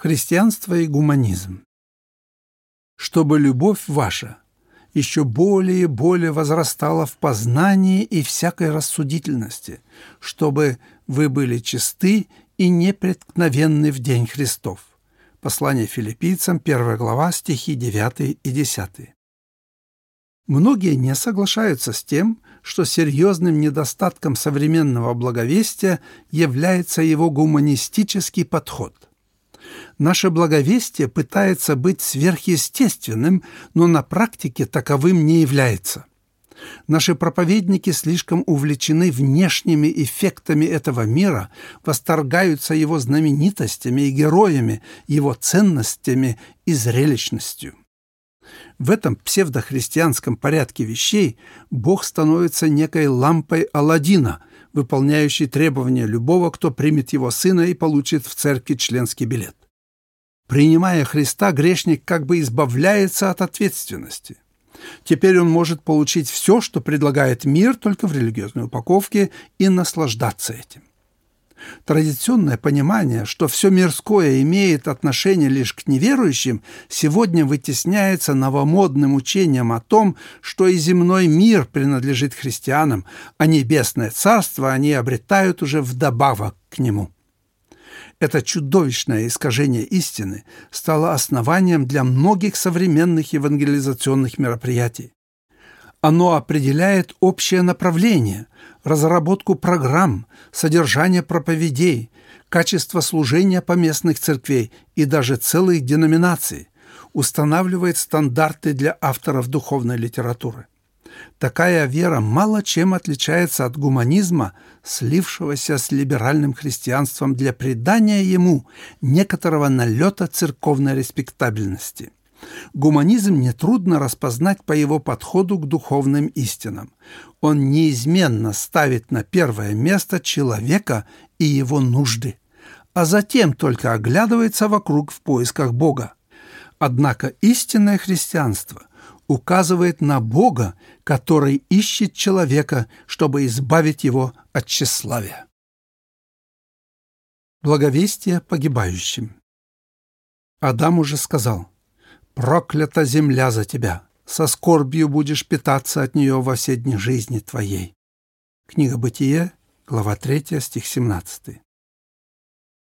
Христианство и гуманизм. Чтобы любовь ваша еще более и более возрастала в познании и всякой рассудительности, чтобы вы были чисты и непреткновенны в день Христов. Послание филиппийцам, 1 глава, стихи 9 и 10. Многие не соглашаются с тем, что серьезным недостатком современного благовестия является его гуманистический подход. Наше благовестие пытается быть сверхъестественным, но на практике таковым не является. Наши проповедники слишком увлечены внешними эффектами этого мира, восторгаются его знаменитостями и героями, его ценностями и зрелищностью. В этом псевдохристианском порядке вещей Бог становится некой лампой Аладдина, выполняющей требования любого, кто примет его сына и получит в церкви членский билет. Принимая Христа, грешник как бы избавляется от ответственности. Теперь он может получить все, что предлагает мир, только в религиозной упаковке, и наслаждаться этим. Традиционное понимание, что все мирское имеет отношение лишь к неверующим, сегодня вытесняется новомодным учением о том, что и земной мир принадлежит христианам, а небесное царство они обретают уже вдобавок к нему. Это чудовищное искажение истины стало основанием для многих современных евангелизационных мероприятий. Оно определяет общее направление, разработку программ, содержание проповедей, качество служения поместных церквей и даже целых деноминаций, устанавливает стандарты для авторов духовной литературы. Такая вера мало чем отличается от гуманизма, слившегося с либеральным христианством для придания ему некоторого налета церковной респектабельности – Гуманизм нетрудно распознать по его подходу к духовным истинам. Он неизменно ставит на первое место человека и его нужды, а затем только оглядывается вокруг в поисках Бога. Однако истинное христианство указывает на Бога, который ищет человека, чтобы избавить его от тщеславия. Благовестие погибающим. Адам уже сказал – Проклята земля за тебя! Со скорбью будешь питаться от нее во все дни жизни твоей. Книга Бытие, глава 3, стих 17.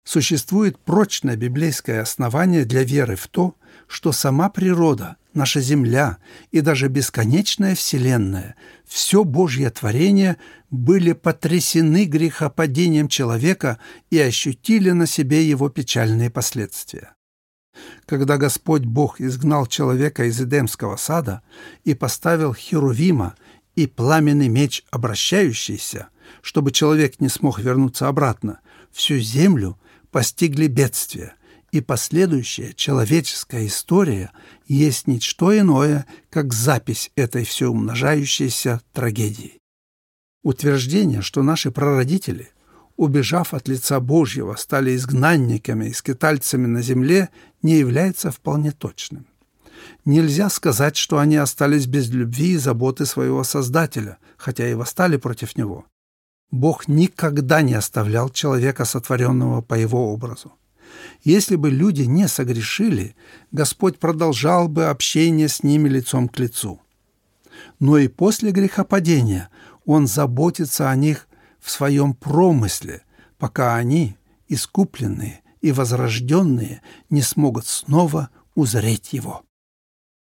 Существует прочное библейское основание для веры в то, что сама природа, наша Земля и даже бесконечная Вселенная, все Божье творение были потрясены грехопадением человека и ощутили на себе его печальные последствия. Когда Господь Бог изгнал человека из Эдемского сада и поставил Херувима и пламенный меч обращающийся, чтобы человек не смог вернуться обратно, всю землю постигли бедствия, и последующая человеческая история есть ничто иное, как запись этой все умножающейся трагедии. Утверждение, что наши прародители – убежав от лица Божьего, стали изгнанниками и скитальцами на земле, не является вполне точным. Нельзя сказать, что они остались без любви и заботы своего Создателя, хотя и восстали против него. Бог никогда не оставлял человека, сотворенного по его образу. Если бы люди не согрешили, Господь продолжал бы общение с ними лицом к лицу. Но и после грехопадения Он заботится о них в своем промысле, пока они, искупленные и возрожденные, не смогут снова узреть его.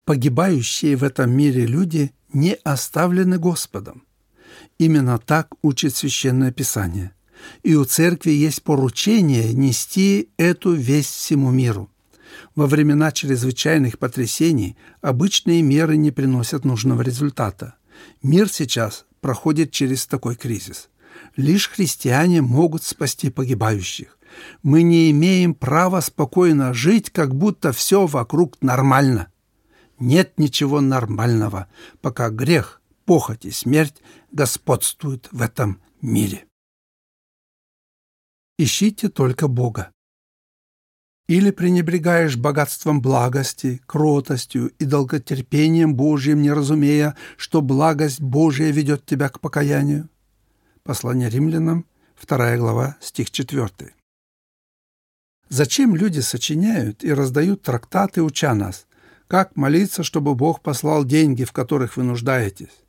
Погибающие в этом мире люди не оставлены Господом. Именно так учит Священное Писание. И у церкви есть поручение нести эту весть всему миру. Во времена чрезвычайных потрясений обычные меры не приносят нужного результата. Мир сейчас проходит через такой кризис. Лишь христиане могут спасти погибающих. Мы не имеем права спокойно жить, как будто все вокруг нормально. Нет ничего нормального, пока грех, похоть и смерть господствуют в этом мире. Ищите только Бога. Или пренебрегаешь богатством благости, кротостью и долготерпением Божьим, не разумея, что благость Божия ведет тебя к покаянию? Послание римлянам, 2 глава, стих 4. Зачем люди сочиняют и раздают трактаты, уча нас? Как молиться, чтобы Бог послал деньги, в которых вы нуждаетесь?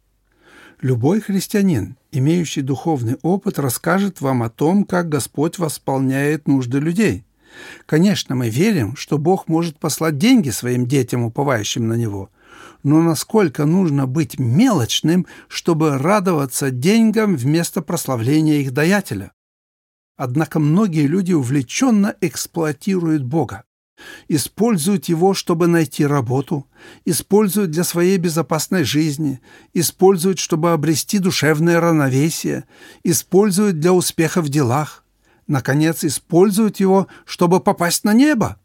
Любой христианин, имеющий духовный опыт, расскажет вам о том, как Господь восполняет нужды людей. Конечно, мы верим, что Бог может послать деньги своим детям, уповающим на Него. Но насколько нужно быть мелочным, чтобы радоваться деньгам вместо прославления их даятеля? Однако многие люди увлеченно эксплуатируют Бога. Используют его, чтобы найти работу, используют для своей безопасной жизни, используют, чтобы обрести душевное равновесие, используют для успеха в делах, наконец, используют его, чтобы попасть на небо.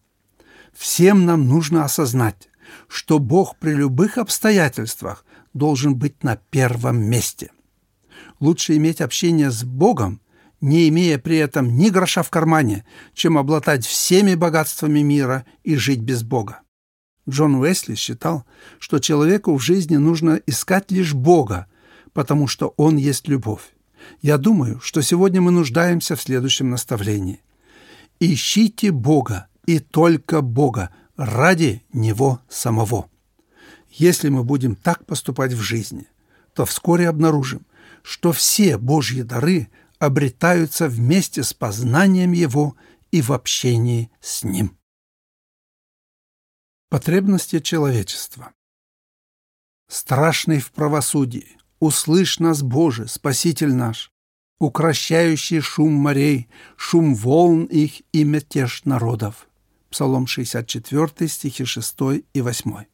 Всем нам нужно осознать, что Бог при любых обстоятельствах должен быть на первом месте. Лучше иметь общение с Богом, не имея при этом ни гроша в кармане, чем обладать всеми богатствами мира и жить без Бога. Джон Уэсли считал, что человеку в жизни нужно искать лишь Бога, потому что Он есть любовь. Я думаю, что сегодня мы нуждаемся в следующем наставлении. Ищите Бога и только Бога ради Него самого. Если мы будем так поступать в жизни, то вскоре обнаружим, что все Божьи дары – обретаются вместе с познанием Его и в общении с Ним. Потребности человечества Страшный в правосудии, услышь нас, Боже, Спаситель наш, укращающий шум морей, шум волн их и мятеж народов. Псалом 64, стихи 6 и 8.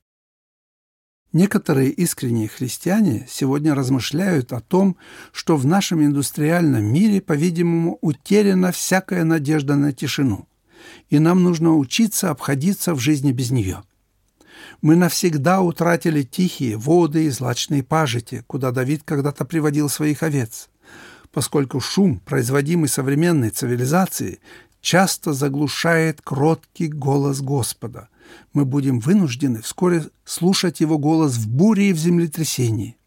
Некоторые искренние христиане сегодня размышляют о том, что в нашем индустриальном мире, по-видимому, утеряна всякая надежда на тишину, и нам нужно учиться обходиться в жизни без нее. Мы навсегда утратили тихие воды и злачные пажити, куда Давид когда-то приводил своих овец, поскольку шум, производимый современной цивилизацией, часто заглушает кроткий голос Господа – мы будем вынуждены вскоре слушать его голос в буре и в землетрясении.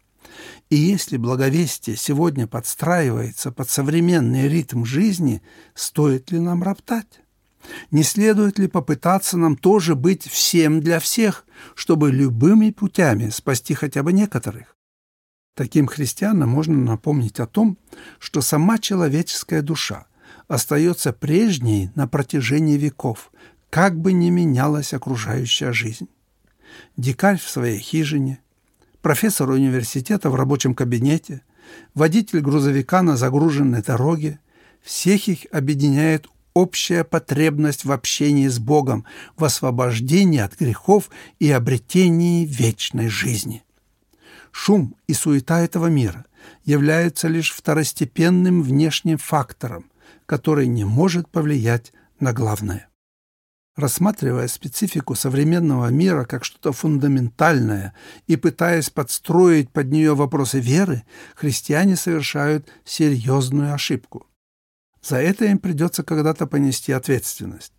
И если благовестие сегодня подстраивается под современный ритм жизни, стоит ли нам роптать? Не следует ли попытаться нам тоже быть всем для всех, чтобы любыми путями спасти хотя бы некоторых? Таким христианам можно напомнить о том, что сама человеческая душа остается прежней на протяжении веков, как бы ни менялась окружающая жизнь. Дикарь в своей хижине, профессор университета в рабочем кабинете, водитель грузовика на загруженной дороге – всех их объединяет общая потребность в общении с Богом, в освобождении от грехов и обретении вечной жизни. Шум и суета этого мира являются лишь второстепенным внешним фактором, который не может повлиять на главное. Рассматривая специфику современного мира как что-то фундаментальное и пытаясь подстроить под нее вопросы веры, христиане совершают серьезную ошибку. За это им придется когда-то понести ответственность.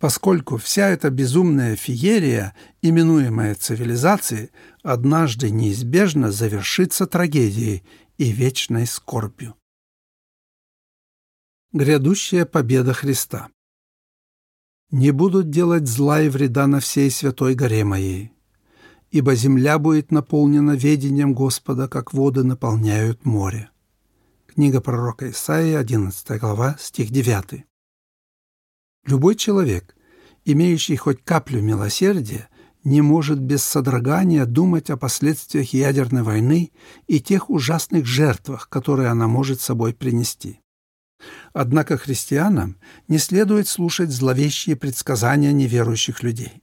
Поскольку вся эта безумная феерия, именуемая цивилизацией, однажды неизбежно завершится трагедией и вечной скорбью. Грядущая победа Христа не будут делать зла и вреда на всей святой горе моей, ибо земля будет наполнена ведением Господа, как воды наполняют море». Книга пророка Исаия, 11 глава, стих 9. Любой человек, имеющий хоть каплю милосердия, не может без содрогания думать о последствиях ядерной войны и тех ужасных жертвах, которые она может собой принести. Однако христианам не следует слушать зловещие предсказания неверующих людей.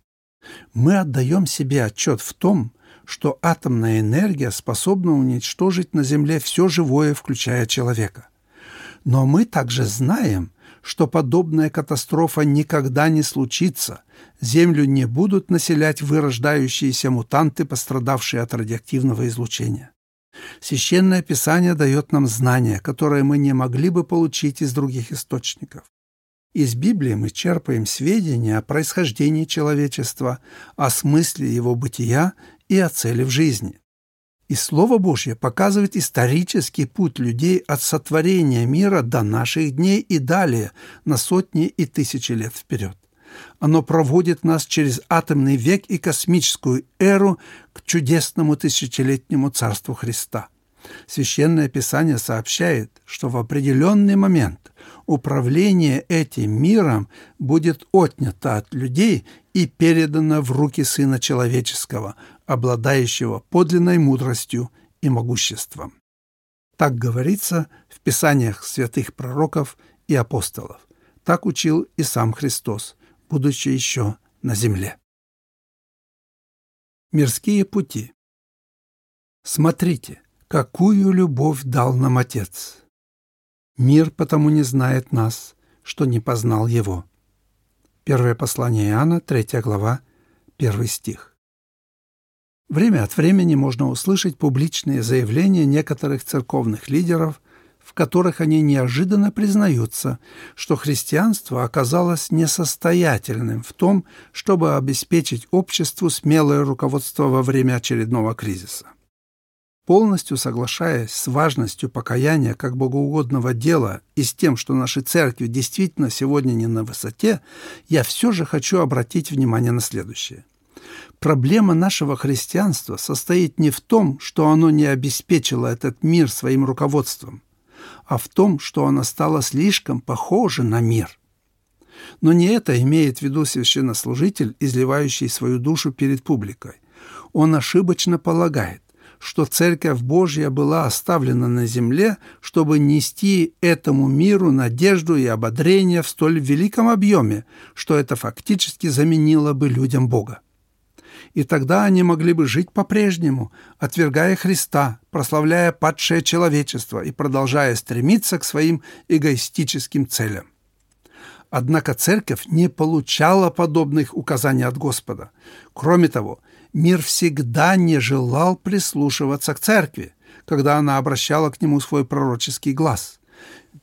Мы отдаем себе отчет в том, что атомная энергия способна уничтожить на Земле все живое, включая человека. Но мы также знаем, что подобная катастрофа никогда не случится, Землю не будут населять вырождающиеся мутанты, пострадавшие от радиоактивного излучения. Священное Писание дает нам знания, которые мы не могли бы получить из других источников. Из Библии мы черпаем сведения о происхождении человечества, о смысле его бытия и о цели в жизни. И Слово Божье показывает исторический путь людей от сотворения мира до наших дней и далее, на сотни и тысячи лет вперед. Оно проводит нас через атомный век и космическую эру к чудесному тысячелетнему Царству Христа. Священное Писание сообщает, что в определенный момент управление этим миром будет отнято от людей и передано в руки Сына Человеческого, обладающего подлинной мудростью и могуществом. Так говорится в Писаниях святых пророков и апостолов. Так учил и сам Христос, будучи еще на земле. Мирские пути. Смотрите, какую любовь дал нам Отец. Мир потому не знает нас, что не познал Его. Первое послание Иоанна, 3 глава, 1 стих. Время от времени можно услышать публичные заявления некоторых церковных лидеров, в которых они неожиданно признаются, что христианство оказалось несостоятельным в том, чтобы обеспечить обществу смелое руководство во время очередного кризиса. Полностью соглашаясь с важностью покаяния как богоугодного дела и с тем, что наши церкви действительно сегодня не на высоте, я все же хочу обратить внимание на следующее. Проблема нашего христианства состоит не в том, что оно не обеспечило этот мир своим руководством, а в том, что оно стало слишком похоже на мир. Но не это имеет в виду священнослужитель, изливающий свою душу перед публикой. Он ошибочно полагает, что Церковь Божья была оставлена на земле, чтобы нести этому миру надежду и ободрение в столь великом объеме, что это фактически заменило бы людям Бога и тогда они могли бы жить по-прежнему, отвергая Христа, прославляя падшее человечество и продолжая стремиться к своим эгоистическим целям. Однако церковь не получала подобных указаний от Господа. Кроме того, мир всегда не желал прислушиваться к церкви, когда она обращала к нему свой пророческий глаз.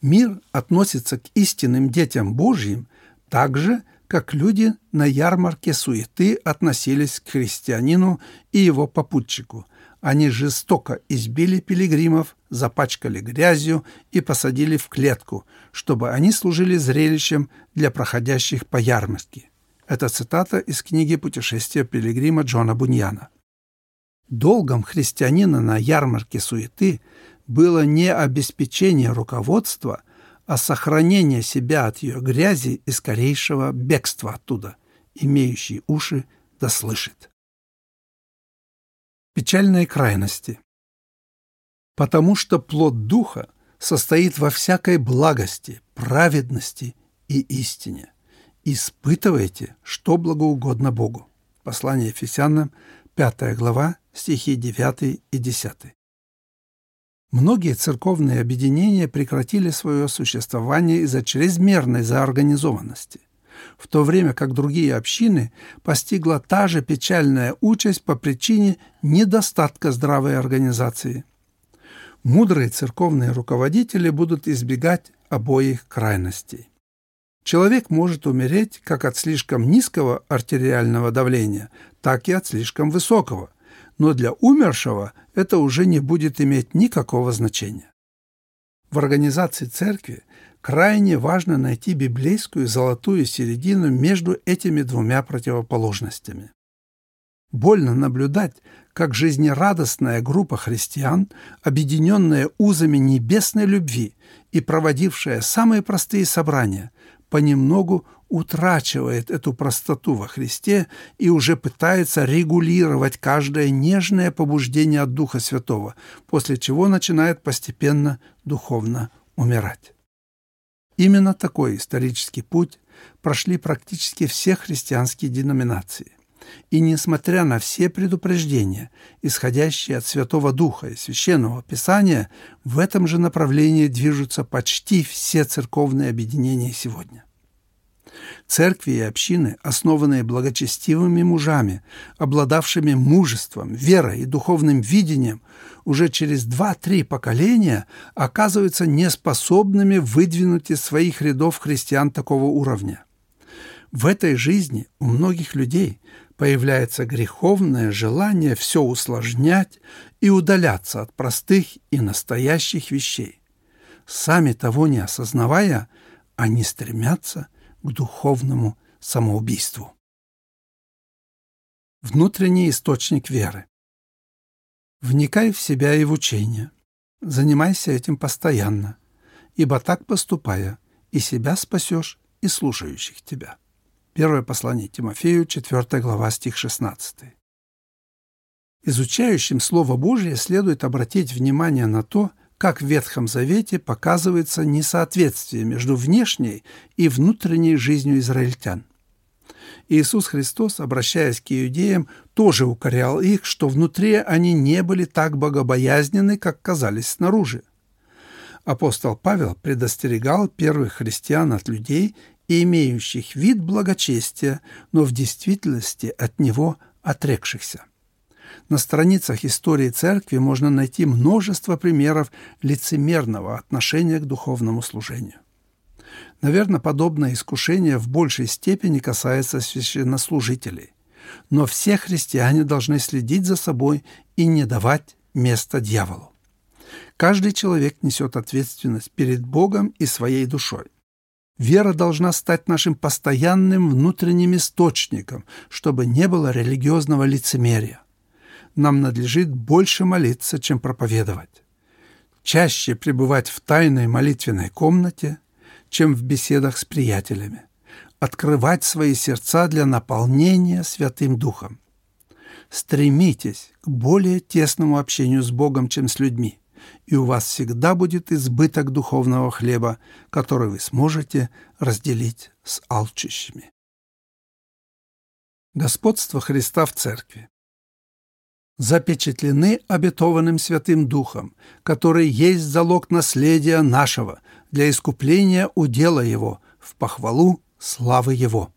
Мир относится к истинным детям Божьим так же, как люди на ярмарке суеты относились к христианину и его попутчику. Они жестоко избили пилигримов, запачкали грязью и посадили в клетку, чтобы они служили зрелищем для проходящих по ярмарке. Это цитата из книги «Путешествие пилигрима» Джона Буньяна. Долгом христианина на ярмарке суеты было не обеспечение руководства, а сохранение себя от ее грязи и скорейшего бегства оттуда, имеющий уши да слышит. Печальные крайности. Потому что плод Духа состоит во всякой благости, праведности и истине. Испытывайте, что благоугодно Богу. Послание Ефесянам, 5 глава, стихи 9 и 10. Многие церковные объединения прекратили свое существование из-за чрезмерной заорганизованности, в то время как другие общины постигла та же печальная участь по причине недостатка здравой организации. Мудрые церковные руководители будут избегать обоих крайностей. Человек может умереть как от слишком низкого артериального давления, так и от слишком высокого, но для умершего это уже не будет иметь никакого значения. В организации церкви крайне важно найти библейскую золотую середину между этими двумя противоположностями. Больно наблюдать, как жизнерадостная группа христиан, объединенная узами небесной любви и проводившая самые простые собрания, понемногу утрачивает эту простоту во Христе и уже пытается регулировать каждое нежное побуждение от Духа Святого, после чего начинает постепенно духовно умирать. Именно такой исторический путь прошли практически все христианские деноминации. И несмотря на все предупреждения, исходящие от Святого Духа и Священного Писания, в этом же направлении движутся почти все церковные объединения сегодня. Церкви и общины, основанные благочестивыми мужами, обладавшими мужеством, верой и духовным видением, уже через два-три поколения оказываются неспособными выдвинуть из своих рядов христиан такого уровня. В этой жизни у многих людей появляется греховное желание все усложнять и удаляться от простых и настоящих вещей. Сами того не осознавая, они стремятся к духовному самоубийству. Внутренний источник веры. Вникай в себя и в учение. Занимайся этим постоянно, ибо так поступая, и себя спасешь, и слушающих тебя. Первое послание Тимофею, 4 глава, стих 16. Изучающим Слово Божье следует обратить внимание на то, как в Ветхом Завете показывается несоответствие между внешней и внутренней жизнью израильтян. Иисус Христос, обращаясь к иудеям, тоже укорял их, что внутри они не были так богобоязнены, как казались снаружи. Апостол Павел предостерегал первых христиан от людей, имеющих вид благочестия, но в действительности от него отрекшихся. На страницах истории церкви можно найти множество примеров лицемерного отношения к духовному служению. Наверное, подобное искушение в большей степени касается священнослужителей. Но все христиане должны следить за собой и не давать места дьяволу. Каждый человек несет ответственность перед Богом и своей душой. Вера должна стать нашим постоянным внутренним источником, чтобы не было религиозного лицемерия. Нам надлежит больше молиться, чем проповедовать. Чаще пребывать в тайной молитвенной комнате, чем в беседах с приятелями. Открывать свои сердца для наполнения Святым Духом. Стремитесь к более тесному общению с Богом, чем с людьми и у вас всегда будет избыток духовного хлеба, который вы сможете разделить с алчущими. Господство Христа в Церкви запечатлены обетованным Святым Духом, который есть залог наследия нашего для искупления удела Его в похвалу славы Его.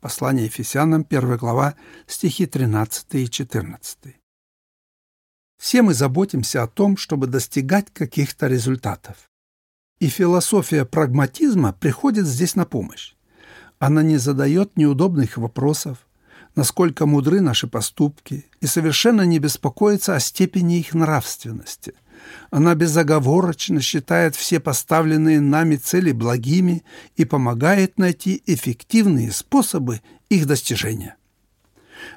Послание Ефесянам, 1 глава, стихи 13 и 14. Все мы заботимся о том, чтобы достигать каких-то результатов. И философия прагматизма приходит здесь на помощь. Она не задает неудобных вопросов, насколько мудры наши поступки, и совершенно не беспокоится о степени их нравственности. Она безоговорочно считает все поставленные нами цели благими и помогает найти эффективные способы их достижения.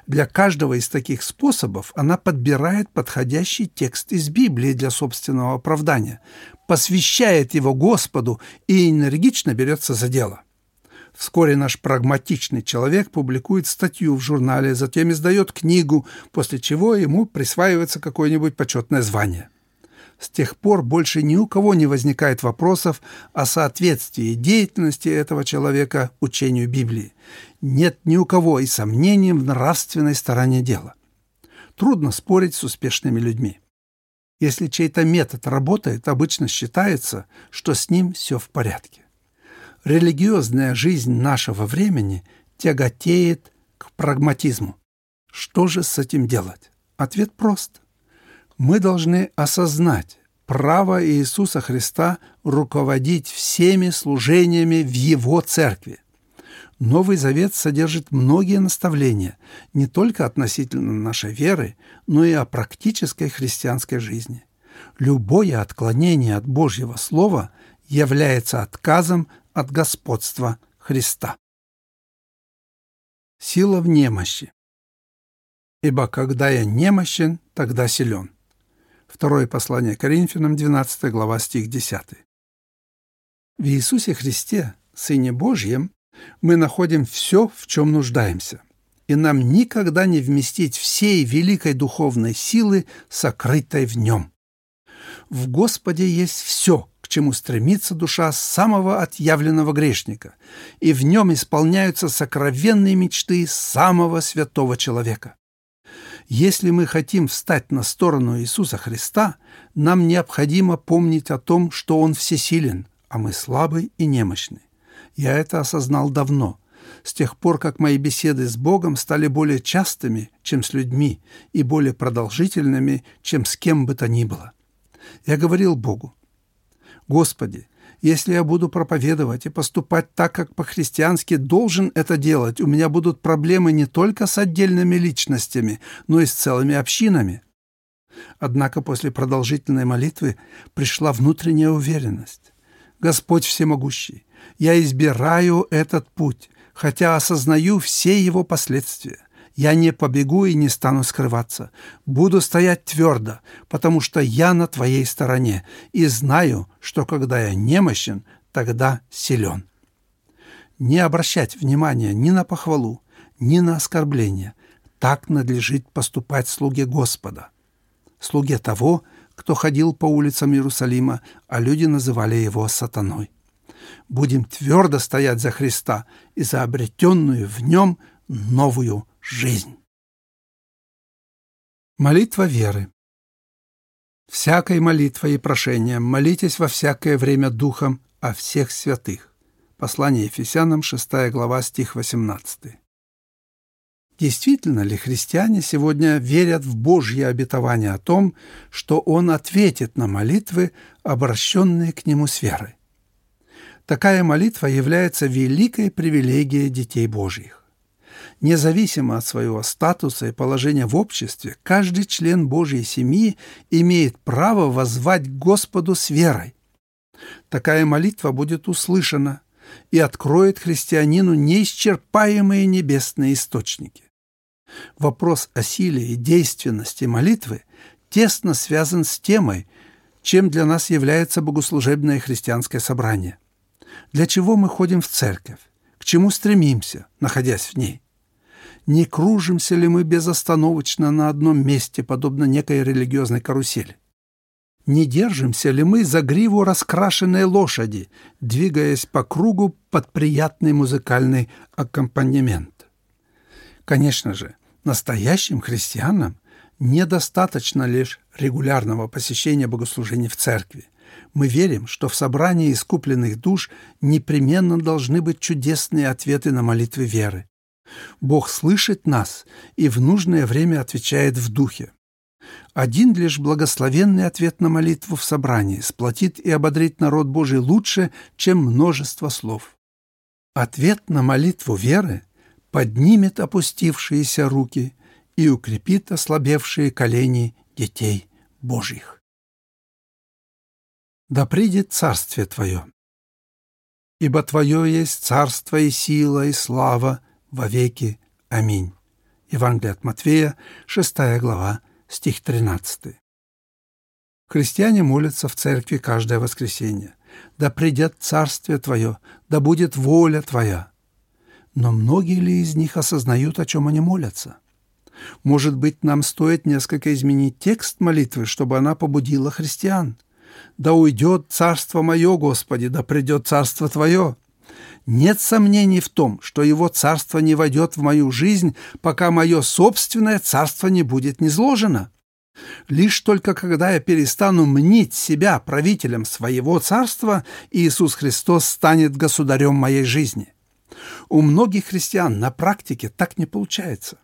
Для каждого из таких способов она подбирает подходящий текст из Библии для собственного оправдания, посвящает его Господу и энергично берется за дело. Вскоре наш прагматичный человек публикует статью в журнале, затем издает книгу, после чего ему присваивается какое-нибудь почетное звание – с тех пор больше ни у кого не возникает вопросов о соответствии деятельности этого человека учению Библии. Нет ни у кого и сомнений в нравственной стороне дела. Трудно спорить с успешными людьми. Если чей-то метод работает, обычно считается, что с ним все в порядке. Религиозная жизнь нашего времени тяготеет к прагматизму. Что же с этим делать? Ответ прост – мы должны осознать право Иисуса Христа руководить всеми служениями в Его церкви. Новый Завет содержит многие наставления не только относительно нашей веры, но и о практической христианской жизни. Любое отклонение от Божьего Слова является отказом от господства Христа. Сила в немощи. «Ибо когда я немощен, тогда силен». Второе послание Коринфянам, 12 глава, стих 10. В Иисусе Христе, Сыне Божьем, мы находим все, в чем нуждаемся, и нам никогда не вместить всей великой духовной силы, сокрытой в Нем. В Господе есть все, к чему стремится душа самого отъявленного грешника, и в нем исполняются сокровенные мечты самого святого человека. Если мы хотим встать на сторону Иисуса Христа, нам необходимо помнить о том, что Он всесилен, а мы слабы и немощны. Я это осознал давно, с тех пор, как мои беседы с Богом стали более частыми, чем с людьми, и более продолжительными, чем с кем бы то ни было. Я говорил Богу, «Господи, Если я буду проповедовать и поступать так, как по-христиански должен это делать, у меня будут проблемы не только с отдельными личностями, но и с целыми общинами. Однако после продолжительной молитвы пришла внутренняя уверенность. Господь всемогущий, я избираю этот путь, хотя осознаю все его последствия. Я не побегу и не стану скрываться. Буду стоять твердо, потому что я на твоей стороне и знаю, что когда я немощен, тогда силен. Не обращать внимания ни на похвалу, ни на оскорбление. Так надлежит поступать слуге Господа. Слуге того, кто ходил по улицам Иерусалима, а люди называли его сатаной. Будем твердо стоять за Христа и за обретенную в нем новую жизнь. Молитва веры. Всякой молитвой и прошением молитесь во всякое время Духом о всех святых. Послание Ефесянам, 6 глава, стих 18. Действительно ли христиане сегодня верят в Божье обетование о том, что Он ответит на молитвы, обращенные к Нему с верой? Такая молитва является великой привилегией детей Божьих. Независимо от своего статуса и положения в обществе, каждый член Божьей семьи имеет право воззвать к Господу с верой. Такая молитва будет услышана и откроет христианину неисчерпаемые небесные источники. Вопрос о силе и действенности молитвы тесно связан с темой, чем для нас является богослужебное христианское собрание. Для чего мы ходим в церковь? К чему стремимся, находясь в ней? Не кружимся ли мы безостановочно на одном месте, подобно некой религиозной карусели? Не держимся ли мы за гриву раскрашенной лошади, двигаясь по кругу под приятный музыкальный аккомпанемент? Конечно же, настоящим христианам недостаточно лишь регулярного посещения богослужений в церкви. Мы верим, что в собрании искупленных душ непременно должны быть чудесные ответы на молитвы веры. Бог слышит нас и в нужное время отвечает в духе. Один лишь благословенный ответ на молитву в собрании сплотит и ободрит народ Божий лучше, чем множество слов. Ответ на молитву веры поднимет опустившиеся руки и укрепит ослабевшие колени детей Божьих. Да придет Царствие Твое, ибо Твое есть царство и сила и слава вовеки. Аминь. Евангелие от Матфея, 6 глава, стих 13. Христиане молятся в церкви каждое воскресенье. «Да придет Царствие Твое, да будет воля Твоя». Но многие ли из них осознают, о чем они молятся? Может быть, нам стоит несколько изменить текст молитвы, чтобы она побудила христиан? «Да уйдет Царство Мое, Господи, да придет Царство Твое». Нет сомнений в том, что его царство не войдет в мою жизнь, пока мое собственное царство не будет низложено. Лишь только когда я перестану мнить себя правителем своего царства, Иисус Христос станет государем моей жизни. У многих христиан на практике так не получается.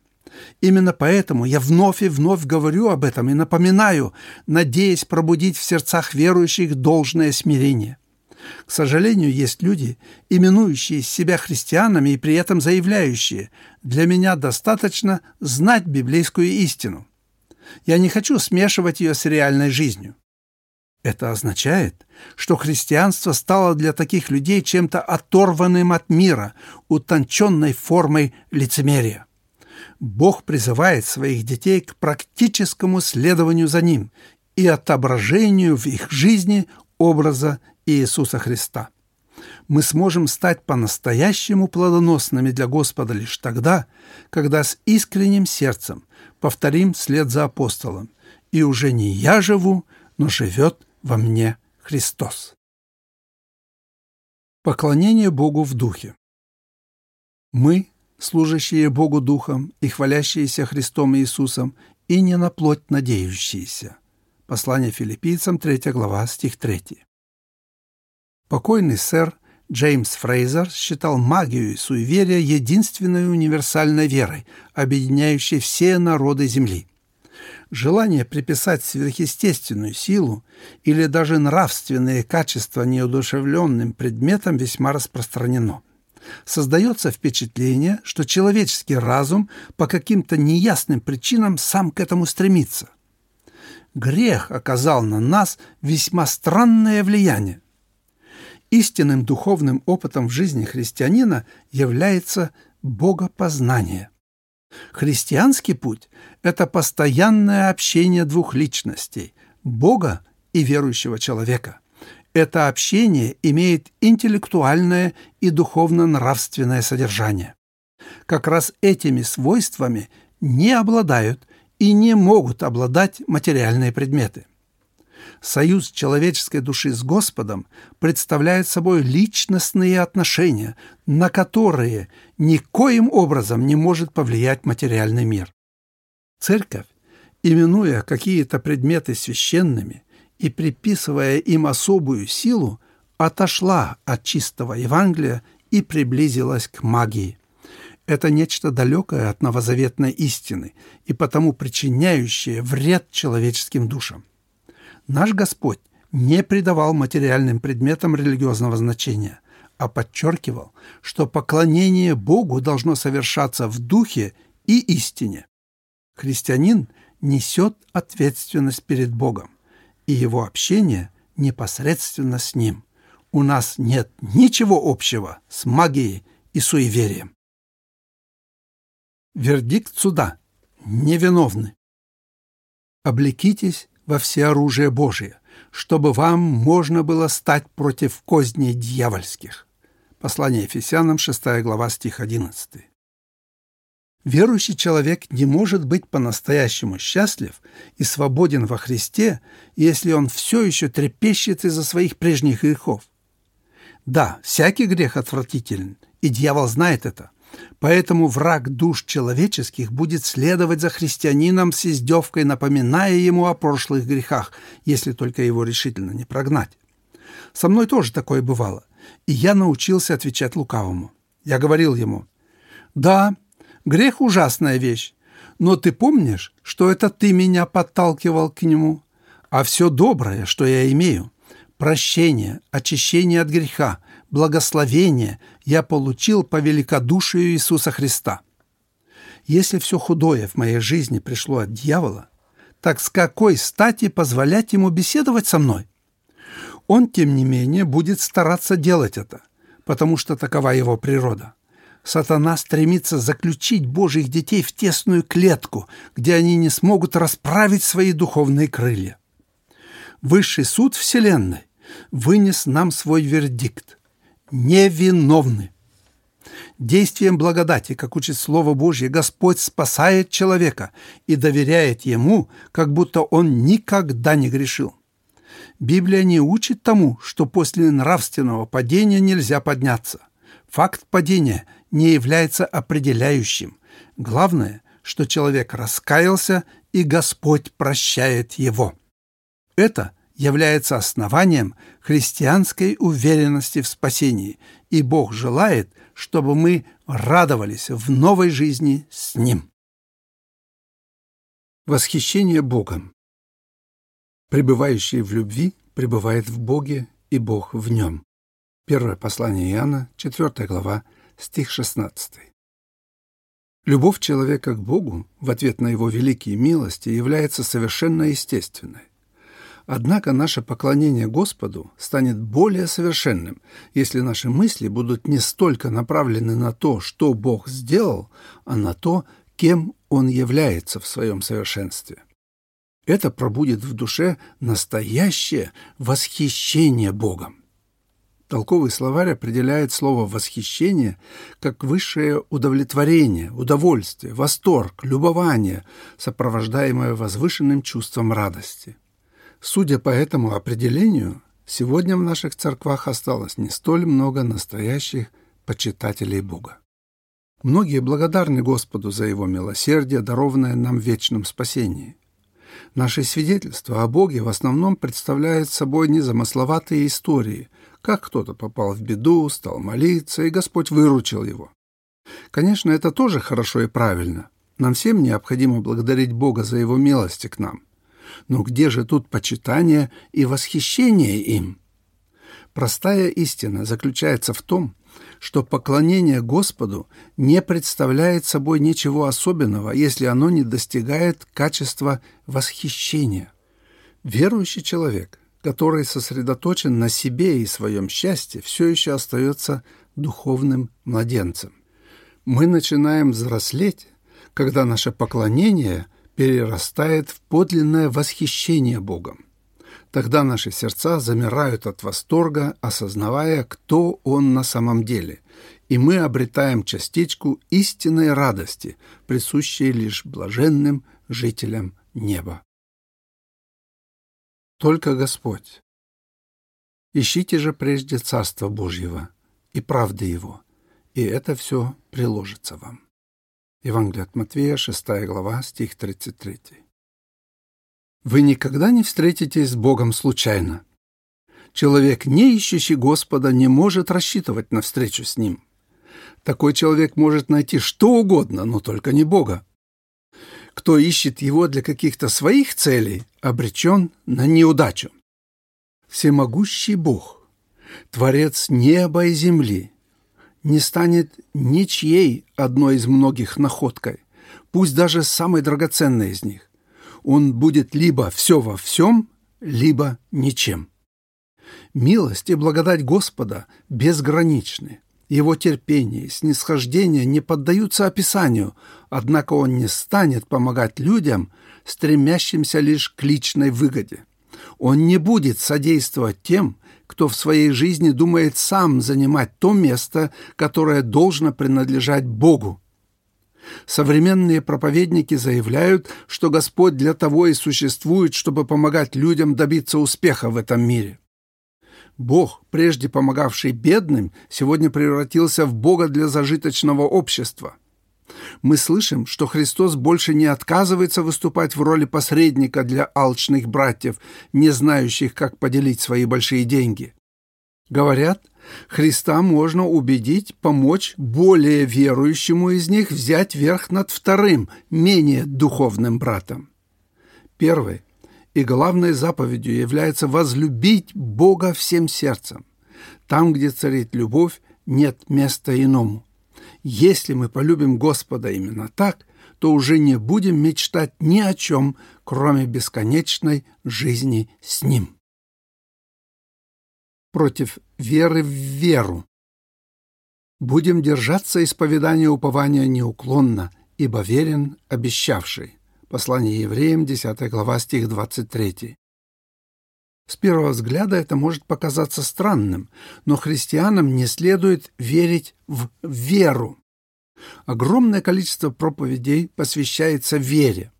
Именно поэтому я вновь и вновь говорю об этом и напоминаю, надеясь пробудить в сердцах верующих должное смирение. К сожалению, есть люди, именующие себя христианами и при этом заявляющие «для меня достаточно знать библейскую истину». Я не хочу смешивать ее с реальной жизнью. Это означает, что христианство стало для таких людей чем-то оторванным от мира, утонченной формой лицемерия. Бог призывает своих детей к практическому следованию за Ним и отображению в их жизни образа Иисуса Христа. Мы сможем стать по-настоящему плодоносными для Господа лишь тогда, когда с искренним сердцем повторим след за апостолом «И уже не я живу, но живет во мне Христос». Поклонение Богу в Духе. Мы, служащие Богу Духом и хвалящиеся Христом Иисусом, и не на плоть надеющиеся. Послание филиппийцам, 3 глава, стих 3. Покойный сэр Джеймс Фрейзер считал магию и суеверие единственной универсальной верой, объединяющей все народы Земли. Желание приписать сверхъестественную силу или даже нравственные качества неудушевленным предметам весьма распространено. Создается впечатление, что человеческий разум по каким-то неясным причинам сам к этому стремится. Грех оказал на нас весьма странное влияние. Истинным духовным опытом в жизни христианина является богопознание. Христианский путь – это постоянное общение двух личностей – Бога и верующего человека. Это общение имеет интеллектуальное и духовно-нравственное содержание. Как раз этими свойствами не обладают и не могут обладать материальные предметы – Союз человеческой души с Господом представляет собой личностные отношения, на которые никоим образом не может повлиять материальный мир. Церковь, именуя какие-то предметы священными и приписывая им особую силу, отошла от чистого Евангелия и приблизилась к магии. Это нечто далекое от новозаветной истины и потому причиняющее вред человеческим душам. Наш Господь не придавал материальным предметам религиозного значения, а подчеркивал, что поклонение Богу должно совершаться в духе и истине. Христианин несет ответственность перед Богом, и его общение непосредственно с Ним. У нас нет ничего общего с магией и суеверием. Вердикт суда. Невиновны. Облекитесь во всеоружие Божие, чтобы вам можно было стать против козней дьявольских». Послание Ефесянам, 6 глава, стих 11. Верующий человек не может быть по-настоящему счастлив и свободен во Христе, если он все еще трепещет из-за своих прежних грехов. Да, всякий грех отвратителен, и дьявол знает это. Поэтому враг душ человеческих будет следовать за христианином с издевкой, напоминая ему о прошлых грехах, если только его решительно не прогнать. Со мной тоже такое бывало, и я научился отвечать лукавому. Я говорил ему, «Да, грех – ужасная вещь, но ты помнишь, что это ты меня подталкивал к нему, а все доброе, что я имею, прощение, очищение от греха, благословение я получил по великодушию Иисуса Христа. Если все худое в моей жизни пришло от дьявола, так с какой стати позволять ему беседовать со мной? Он, тем не менее, будет стараться делать это, потому что такова его природа. Сатана стремится заключить Божьих детей в тесную клетку, где они не смогут расправить свои духовные крылья. Высший суд Вселенной вынес нам свой вердикт невиновны. Действием благодати, как учит Слово Божье, Господь спасает человека и доверяет ему, как будто он никогда не грешил. Библия не учит тому, что после нравственного падения нельзя подняться. Факт падения не является определяющим. Главное, что человек раскаялся, и Господь прощает его. Это – является основанием христианской уверенности в спасении, и Бог желает, чтобы мы радовались в новой жизни с Ним. Восхищение Богом. Пребывающий в любви пребывает в Боге, и Бог в нем. Первое послание Иоанна, 4 глава, стих 16. Любовь человека к Богу в ответ на его великие милости является совершенно естественной. Однако наше поклонение Господу станет более совершенным, если наши мысли будут не столько направлены на то, что Бог сделал, а на то, кем Он является в своем совершенстве. Это пробудет в душе настоящее восхищение Богом. Толковый словарь определяет слово «восхищение» как высшее удовлетворение, удовольствие, восторг, любование, сопровождаемое возвышенным чувством радости – Судя по этому определению, сегодня в наших церквах осталось не столь много настоящих почитателей Бога. Многие благодарны Господу за Его милосердие, дарованное нам в вечном спасении. Наши свидетельства о Боге в основном представляют собой незамысловатые истории, как кто-то попал в беду, стал молиться, и Господь выручил его. Конечно, это тоже хорошо и правильно, Нам всем необходимо благодарить Бога за Его милости к нам. Но где же тут почитание и восхищение им? Простая истина заключается в том, что поклонение Господу не представляет собой ничего особенного, если оно не достигает качества восхищения. Верующий человек, который сосредоточен на себе и своем счастье, все еще остается духовным младенцем. Мы начинаем взрослеть, когда наше поклонение перерастает в подлинное восхищение Богом. Тогда наши сердца замирают от восторга, осознавая, кто Он на самом деле, и мы обретаем частичку истинной радости, присущей лишь блаженным жителям неба. Только Господь. Ищите же прежде Царство Божьего и правды Его, и это все приложится вам. Евангелие от Матвея, 6 глава, стих 33. Вы никогда не встретитесь с Богом случайно. Человек, не ищущий Господа, не может рассчитывать на встречу с Ним. Такой человек может найти что угодно, но только не Бога. Кто ищет Его для каких-то своих целей, обречен на неудачу. Всемогущий Бог, Творец неба и земли, не станет ничьей одной из многих находкой, пусть даже самой драгоценной из них. Он будет либо все во всем, либо ничем. Милость и благодать Господа безграничны. Его терпение и снисхождение не поддаются описанию, однако он не станет помогать людям, стремящимся лишь к личной выгоде. Он не будет содействовать тем, кто в своей жизни думает сам занимать то место, которое должно принадлежать Богу. Современные проповедники заявляют, что Господь для того и существует, чтобы помогать людям добиться успеха в этом мире. Бог, прежде помогавший бедным, сегодня превратился в Бога для зажиточного общества – мы слышим, что Христос больше не отказывается выступать в роли посредника для алчных братьев, не знающих, как поделить свои большие деньги. Говорят, Христа можно убедить, помочь более верующему из них взять верх над вторым, менее духовным братом. Первой и главной заповедью является возлюбить Бога всем сердцем. Там, где царит любовь, нет места иному. Если мы полюбим Господа именно так, то уже не будем мечтать ни о чем, кроме бесконечной жизни с Ним. Против веры в веру. Будем держаться исповедания упования неуклонно, ибо верен обещавший. Послание евреям, 10 глава, стих 23. С первого взгляда это может показаться странным, но христианам не следует верить в веру. Огромное количество проповедей посвящается вере.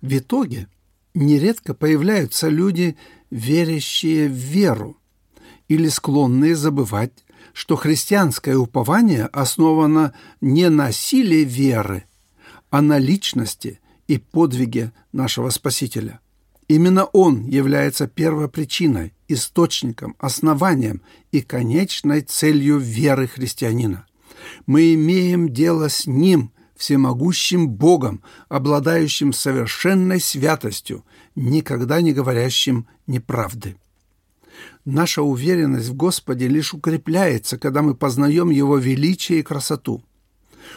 В итоге нередко появляются люди, верящие в веру, или склонные забывать, что христианское упование основано не на силе веры, а на личности и подвиге нашего Спасителя – Именно он является первопричиной, источником, основанием и конечной целью веры христианина. Мы имеем дело с Ним, всемогущим Богом, обладающим совершенной святостью, никогда не говорящим неправды. Наша уверенность в Господе лишь укрепляется, когда мы познаем Его величие и красоту.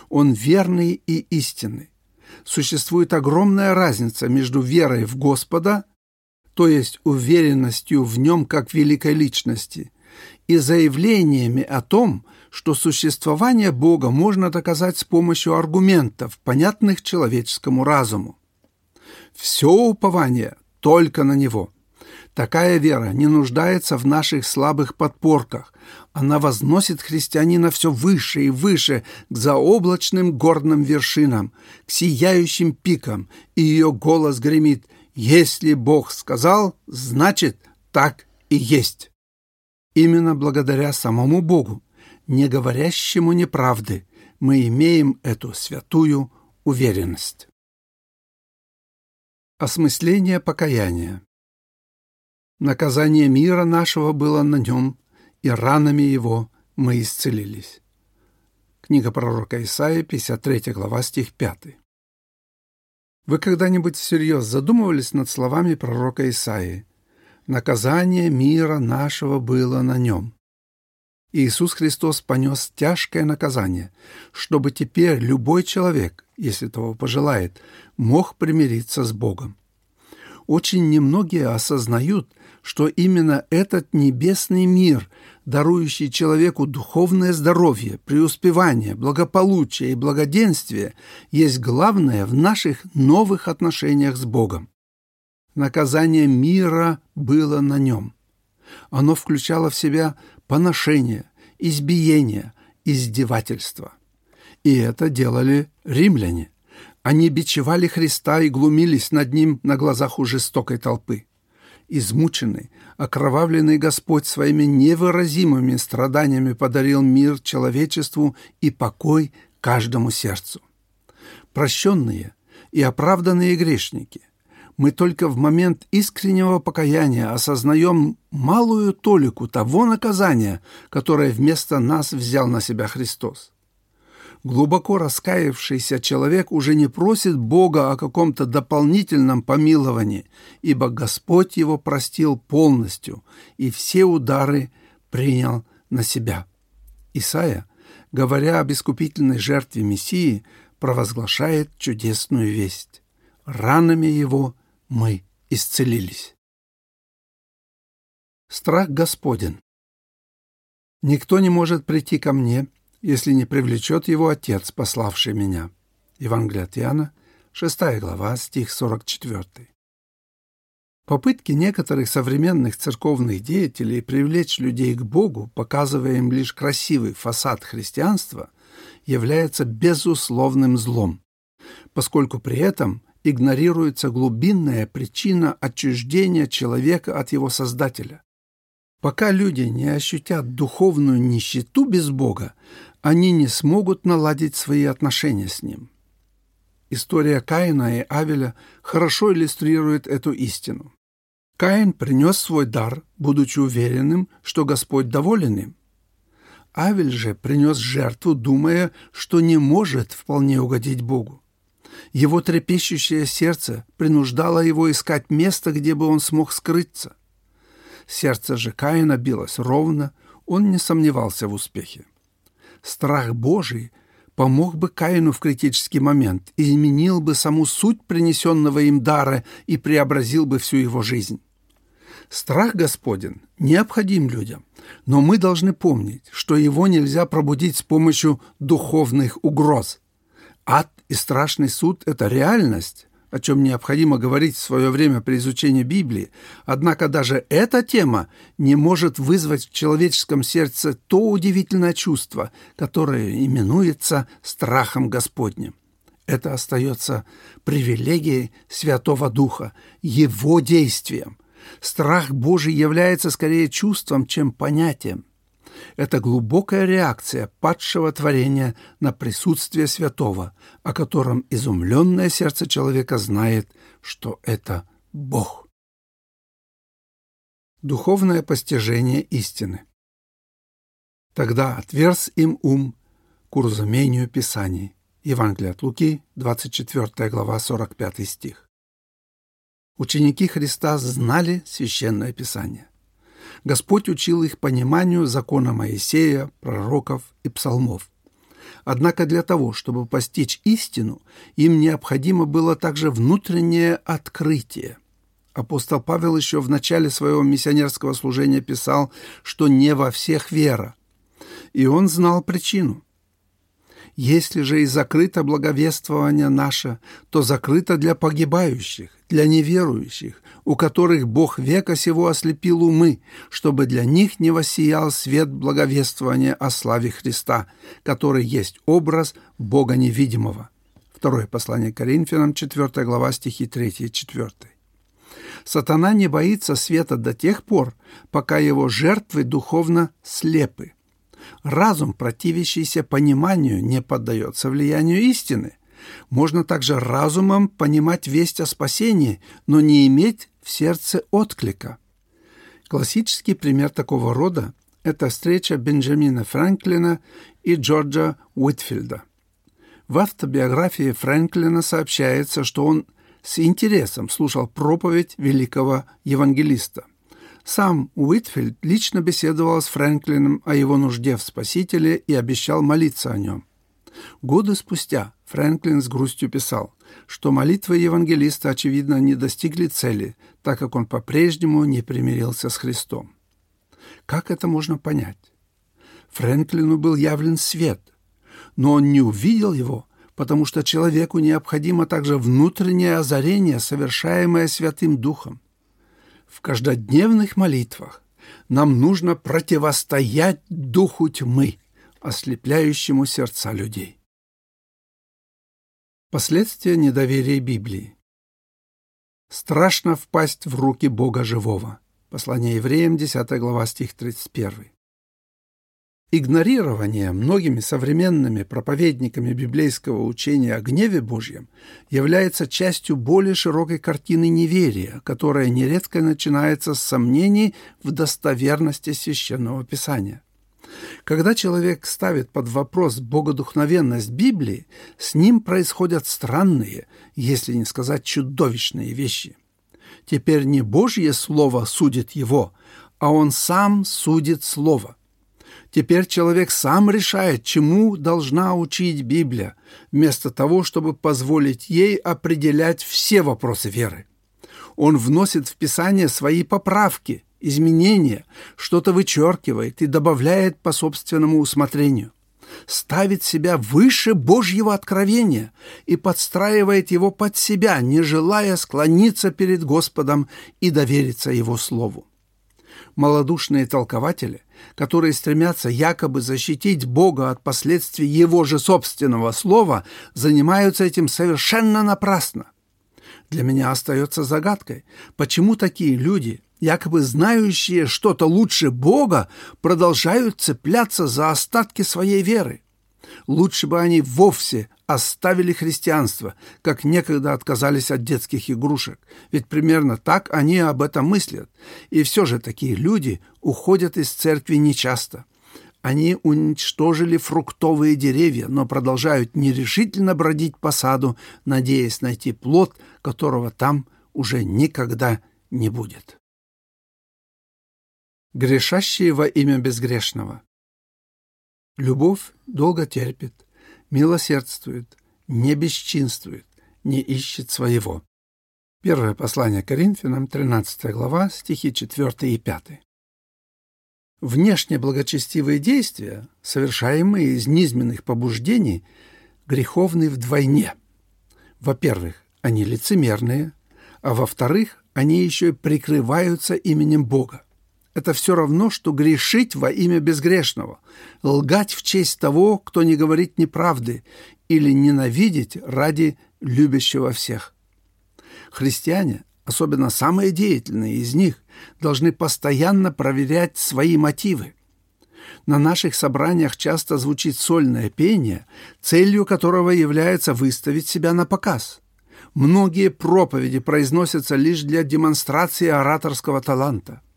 Он верный и истинный существует огромная разница между верой в Господа, то есть уверенностью в Нем как великой личности, и заявлениями о том, что существование Бога можно доказать с помощью аргументов, понятных человеческому разуму. Все упование только на Него – Такая вера не нуждается в наших слабых подпорках. Она возносит христианина все выше и выше к заоблачным горным вершинам, к сияющим пикам, и ее голос гремит «Если Бог сказал, значит, так и есть». Именно благодаря самому Богу, не говорящему неправды, мы имеем эту святую уверенность. Осмысление покаяния Наказание мира нашего было на нем, и ранами его мы исцелились. Книга пророка Исаия, 53 глава, стих 5. Вы когда-нибудь всерьез задумывались над словами пророка Исаии? «Наказание мира нашего было на нем». Иисус Христос понес тяжкое наказание, чтобы теперь любой человек, если того пожелает, мог примириться с Богом. Очень немногие осознают, что именно этот небесный мир, дарующий человеку духовное здоровье, преуспевание, благополучие и благоденствие, есть главное в наших новых отношениях с Богом. Наказание мира было на нем. Оно включало в себя поношение, избиение, издевательство. И это делали римляне. Они бичевали Христа и глумились над Ним на глазах у жестокой толпы. Измученный, окровавленный Господь своими невыразимыми страданиями подарил мир человечеству и покой каждому сердцу. Прощенные и оправданные грешники, мы только в момент искреннего покаяния осознаем малую толику того наказания, которое вместо нас взял на себя Христос глубоко раскаявшийся человек уже не просит Бога о каком-то дополнительном помиловании, ибо Господь его простил полностью и все удары принял на себя. Исаия, говоря об искупительной жертве Мессии, провозглашает чудесную весть. Ранами его мы исцелились. Страх Господен. Никто не может прийти ко мне, если не привлечет его Отец, пославший меня». Евангелие от Иоанна, 6 глава, стих 44. Попытки некоторых современных церковных деятелей привлечь людей к Богу, показывая им лишь красивый фасад христианства, является безусловным злом, поскольку при этом игнорируется глубинная причина отчуждения человека от его Создателя. Пока люди не ощутят духовную нищету без Бога, они не смогут наладить свои отношения с Ним. История Каина и Авеля хорошо иллюстрирует эту истину. Каин принес свой дар, будучи уверенным, что Господь доволен им. Авель же принес жертву, думая, что не может вполне угодить Богу. Его трепещущее сердце принуждало его искать место, где бы он смог скрыться. Сердце же Каина билось ровно, он не сомневался в успехе страх Божий помог бы Каину в критический момент изменил бы саму суть принесенного им дара и преобразил бы всю его жизнь. Страх Господен необходим людям, но мы должны помнить, что его нельзя пробудить с помощью духовных угроз. Ад и страшный суд – это реальность, о чем необходимо говорить в свое время при изучении Библии, однако даже эта тема не может вызвать в человеческом сердце то удивительное чувство, которое именуется страхом Господним. Это остается привилегией Святого Духа, Его действием. Страх Божий является скорее чувством, чем понятием. Это глубокая реакция падшего творения на присутствие святого, о котором изумленное сердце человека знает, что это Бог. Духовное постижение истины. Тогда отверз им ум к уразумению Писаний. Евангелие от Луки, 24 глава, 45 стих. Ученики Христа знали Священное Писание. Господь учил их пониманию закона Моисея, пророков и псалмов. Однако для того, чтобы постичь истину, им необходимо было также внутреннее открытие. Апостол Павел еще в начале своего миссионерского служения писал, что не во всех вера. И он знал причину – если же и закрыто благовествование наше, то закрыто для погибающих, для неверующих, у которых Бог века сего ослепил умы, чтобы для них не воссиял свет благовествования о славе Христа, который есть образ Бога невидимого. Второе послание Коринфянам, 4 глава, стихи 3 и 4. Сатана не боится света до тех пор, пока его жертвы духовно слепы. Разум, противящийся пониманию, не поддается влиянию истины. Можно также разумом понимать весть о спасении, но не иметь в сердце отклика. Классический пример такого рода – это встреча Бенджамина Франклина и Джорджа Уитфилда. В автобиографии Фрэнклина сообщается, что он с интересом слушал проповедь великого евангелиста. Сам Уитфилд лично беседовал с Фрэнклином о его нужде в Спасителе и обещал молиться о нем. Годы спустя Фрэнклин с грустью писал, что молитвы евангелиста, очевидно, не достигли цели, так как он по-прежнему не примирился с Христом. Как это можно понять? Фрэнклину был явлен свет, но он не увидел его, потому что человеку необходимо также внутреннее озарение, совершаемое Святым Духом. В каждодневных молитвах нам нужно противостоять духу тьмы, ослепляющему сердца людей. Последствия недоверия Библии. Страшно впасть в руки Бога живого. Послание евреям, 10 глава, стих 31. Игнорирование многими современными проповедниками библейского учения о гневе Божьем является частью более широкой картины неверия, которая нередко начинается с сомнений в достоверности священного писания. Когда человек ставит под вопрос богодухновенность Библии, с ним происходят странные, если не сказать чудовищные вещи. Теперь не Божье Слово судит его, а он сам судит Слово. Теперь человек сам решает, чему должна учить Библия, вместо того, чтобы позволить ей определять все вопросы веры. Он вносит в Писание свои поправки, изменения, что-то вычеркивает и добавляет по собственному усмотрению. Ставит себя выше Божьего откровения и подстраивает его под себя, не желая склониться перед Господом и довериться Его Слову малодушные толкователи, которые стремятся якобы защитить Бога от последствий Его же собственного слова, занимаются этим совершенно напрасно. Для меня остается загадкой, почему такие люди, якобы знающие что-то лучше Бога, продолжают цепляться за остатки своей веры. Лучше бы они вовсе оставили христианство, как некогда отказались от детских игрушек. Ведь примерно так они об этом мыслят. И все же такие люди уходят из церкви нечасто. Они уничтожили фруктовые деревья, но продолжают нерешительно бродить по саду, надеясь найти плод, которого там уже никогда не будет. Грешащие во имя безгрешного. Любовь долго терпит, милосердствует, не бесчинствует, не ищет своего. Первое послание Коринфянам, 13 глава, стихи 4 и 5. Внешне благочестивые действия, совершаемые из низменных побуждений, греховны вдвойне. Во-первых, они лицемерные, а во-вторых, они еще и прикрываются именем Бога это все равно, что грешить во имя безгрешного, лгать в честь того, кто не говорит неправды, или ненавидеть ради любящего всех. Христиане, особенно самые деятельные из них, должны постоянно проверять свои мотивы. На наших собраниях часто звучит сольное пение, целью которого является выставить себя на показ. Многие проповеди произносятся лишь для демонстрации ораторского таланта –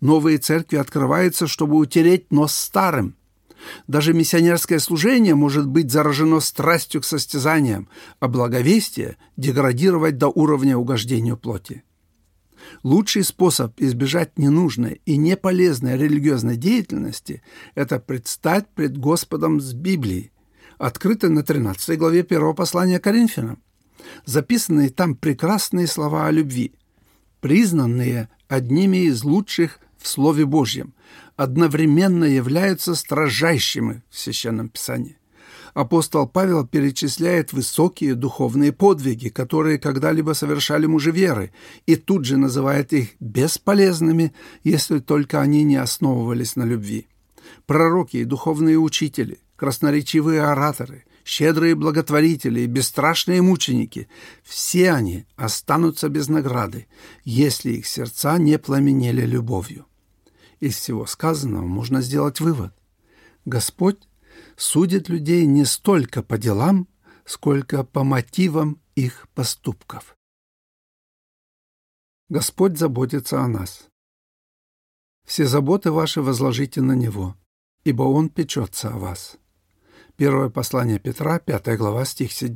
Новые церкви открываются, чтобы утереть нос старым. Даже миссионерское служение может быть заражено страстью к состязаниям, а благовестие деградировать до уровня угождения плоти. Лучший способ избежать ненужной и неполезной религиозной деятельности – это предстать пред Господом с Библией, открытой на 13 главе первого послания Коринфянам. Записанные там прекрасные слова о любви, признанные одними из лучших в Слове Божьем, одновременно являются строжайшими в Священном Писании. Апостол Павел перечисляет высокие духовные подвиги, которые когда-либо совершали мужи веры, и тут же называет их бесполезными, если только они не основывались на любви. Пророки и духовные учители, красноречивые ораторы, щедрые благотворители и бесстрашные мученики, все они останутся без награды, если их сердца не пламенели любовью. Из всего сказанного можно сделать вывод. Господь судит людей не столько по делам, сколько по мотивам их поступков. Господь заботится о нас. Все заботы ваши возложите на Него, ибо Он печется о вас. Первое послание Петра, 5 глава, стих 7.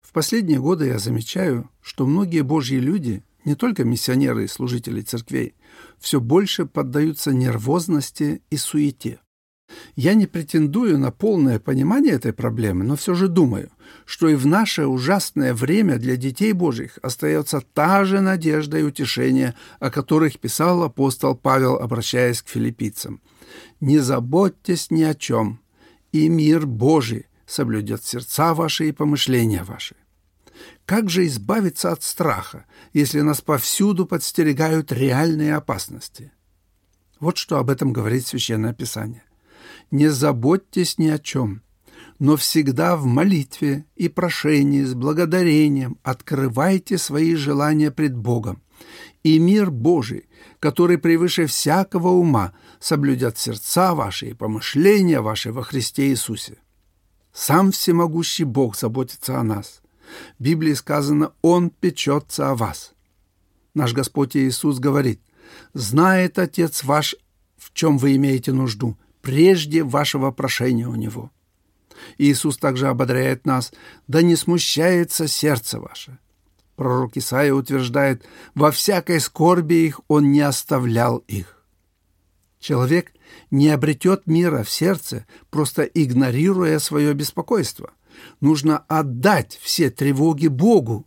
В последние годы я замечаю, что многие Божьи люди, не только миссионеры и служители церквей, все больше поддаются нервозности и суете. Я не претендую на полное понимание этой проблемы, но все же думаю, что и в наше ужасное время для детей Божьих остается та же надежда и утешение, о которых писал апостол Павел, обращаясь к филиппийцам. «Не заботьтесь ни о чем, и мир Божий соблюдет сердца ваши и помышления ваши». Как же избавиться от страха, если нас повсюду подстерегают реальные опасности? Вот что об этом говорит Священное Писание не заботьтесь ни о чем, но всегда в молитве и прошении с благодарением открывайте свои желания пред Богом, и мир Божий, который превыше всякого ума, соблюдет сердца ваши и помышления ваши во Христе Иисусе. Сам всемогущий Бог заботится о нас. В Библии сказано «Он печется о вас». Наш Господь Иисус говорит «Знает Отец ваш, в чем вы имеете нужду, прежде вашего прошения у Него. Иисус также ободряет нас, да не смущается сердце ваше. Пророк Исаия утверждает, во всякой скорби их Он не оставлял их. Человек не обретет мира в сердце, просто игнорируя свое беспокойство. Нужно отдать все тревоги Богу.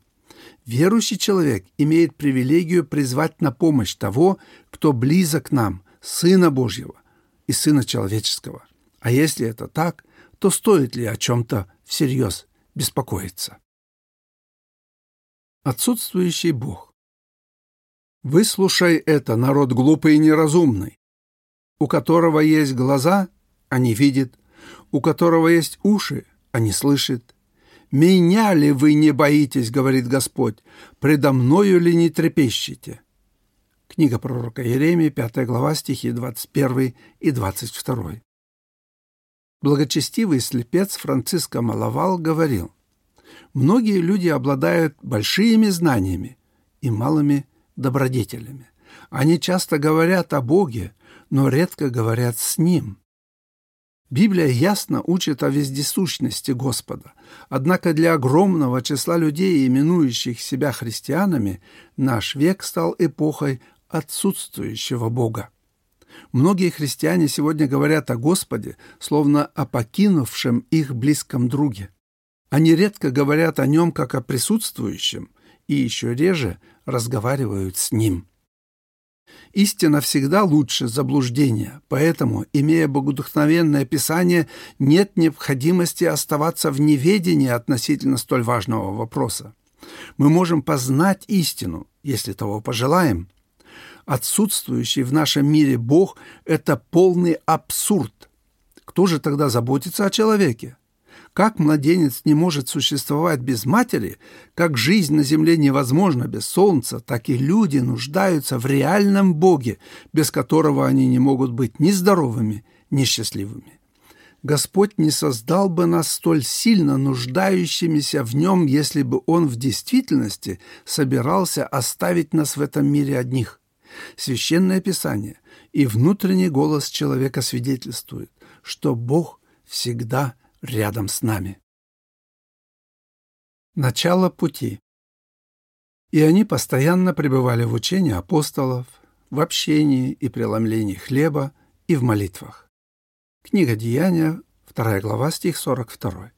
Верующий человек имеет привилегию призвать на помощь того, кто близок к нам, Сына Божьего, и Сына Человеческого. А если это так, то стоит ли о чем-то всерьез беспокоиться? Отсутствующий Бог. Выслушай это, народ глупый и неразумный, у которого есть глаза, а не видит, у которого есть уши, а не слышит. «Меня ли вы не боитесь, — говорит Господь, — предо мною ли не трепещете?» Книга пророка Иеремии, 5 глава, стихи 21 и 22. Благочестивый слепец Франциско Малавал говорил, «Многие люди обладают большими знаниями и малыми добродетелями. Они часто говорят о Боге, но редко говорят с Ним. Библия ясно учит о вездесущности Господа, однако для огромного числа людей, именующих себя христианами, наш век стал эпохой отсутствующего Бога. Многие христиане сегодня говорят о Господе, словно о покинувшем их близком друге. Они редко говорят о нем как о присутствующем и еще реже разговаривают с ним. Истина всегда лучше заблуждения, поэтому, имея богодухновенное Писание, нет необходимости оставаться в неведении относительно столь важного вопроса. Мы можем познать истину, если того пожелаем – отсутствующий в нашем мире Бог – это полный абсурд. Кто же тогда заботится о человеке? Как младенец не может существовать без матери, как жизнь на земле невозможна без солнца, так и люди нуждаются в реальном Боге, без которого они не могут быть ни здоровыми, ни счастливыми. Господь не создал бы нас столь сильно нуждающимися в Нем, если бы Он в действительности собирался оставить нас в этом мире одних. Священное Писание и внутренний голос человека свидетельствует, что Бог всегда рядом с нами. Начало пути. И они постоянно пребывали в учении апостолов, в общении и преломлении хлеба и в молитвах. Книга Деяния, 2 глава, стих 42.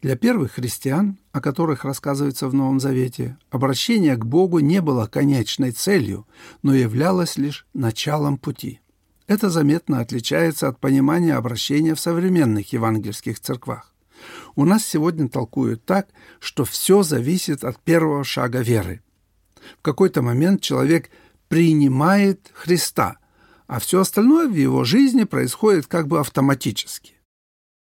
Для первых христиан, о которых рассказывается в Новом Завете, обращение к Богу не было конечной целью, но являлось лишь началом пути. Это заметно отличается от понимания обращения в современных евангельских церквах. У нас сегодня толкуют так, что все зависит от первого шага веры. В какой-то момент человек принимает Христа, а все остальное в его жизни происходит как бы автоматически.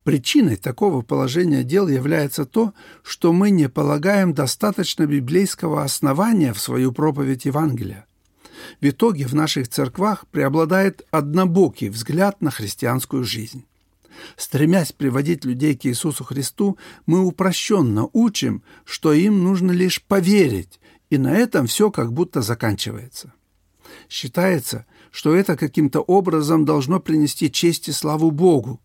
Причиной такого положения дел является то, что мы не полагаем достаточно библейского основания в свою проповедь Евангелия. В итоге в наших церквах преобладает однобокий взгляд на христианскую жизнь. Стремясь приводить людей к Иисусу Христу, мы упрощенно учим, что им нужно лишь поверить, и на этом все как будто заканчивается. Считается, что это каким-то образом должно принести честь и славу Богу,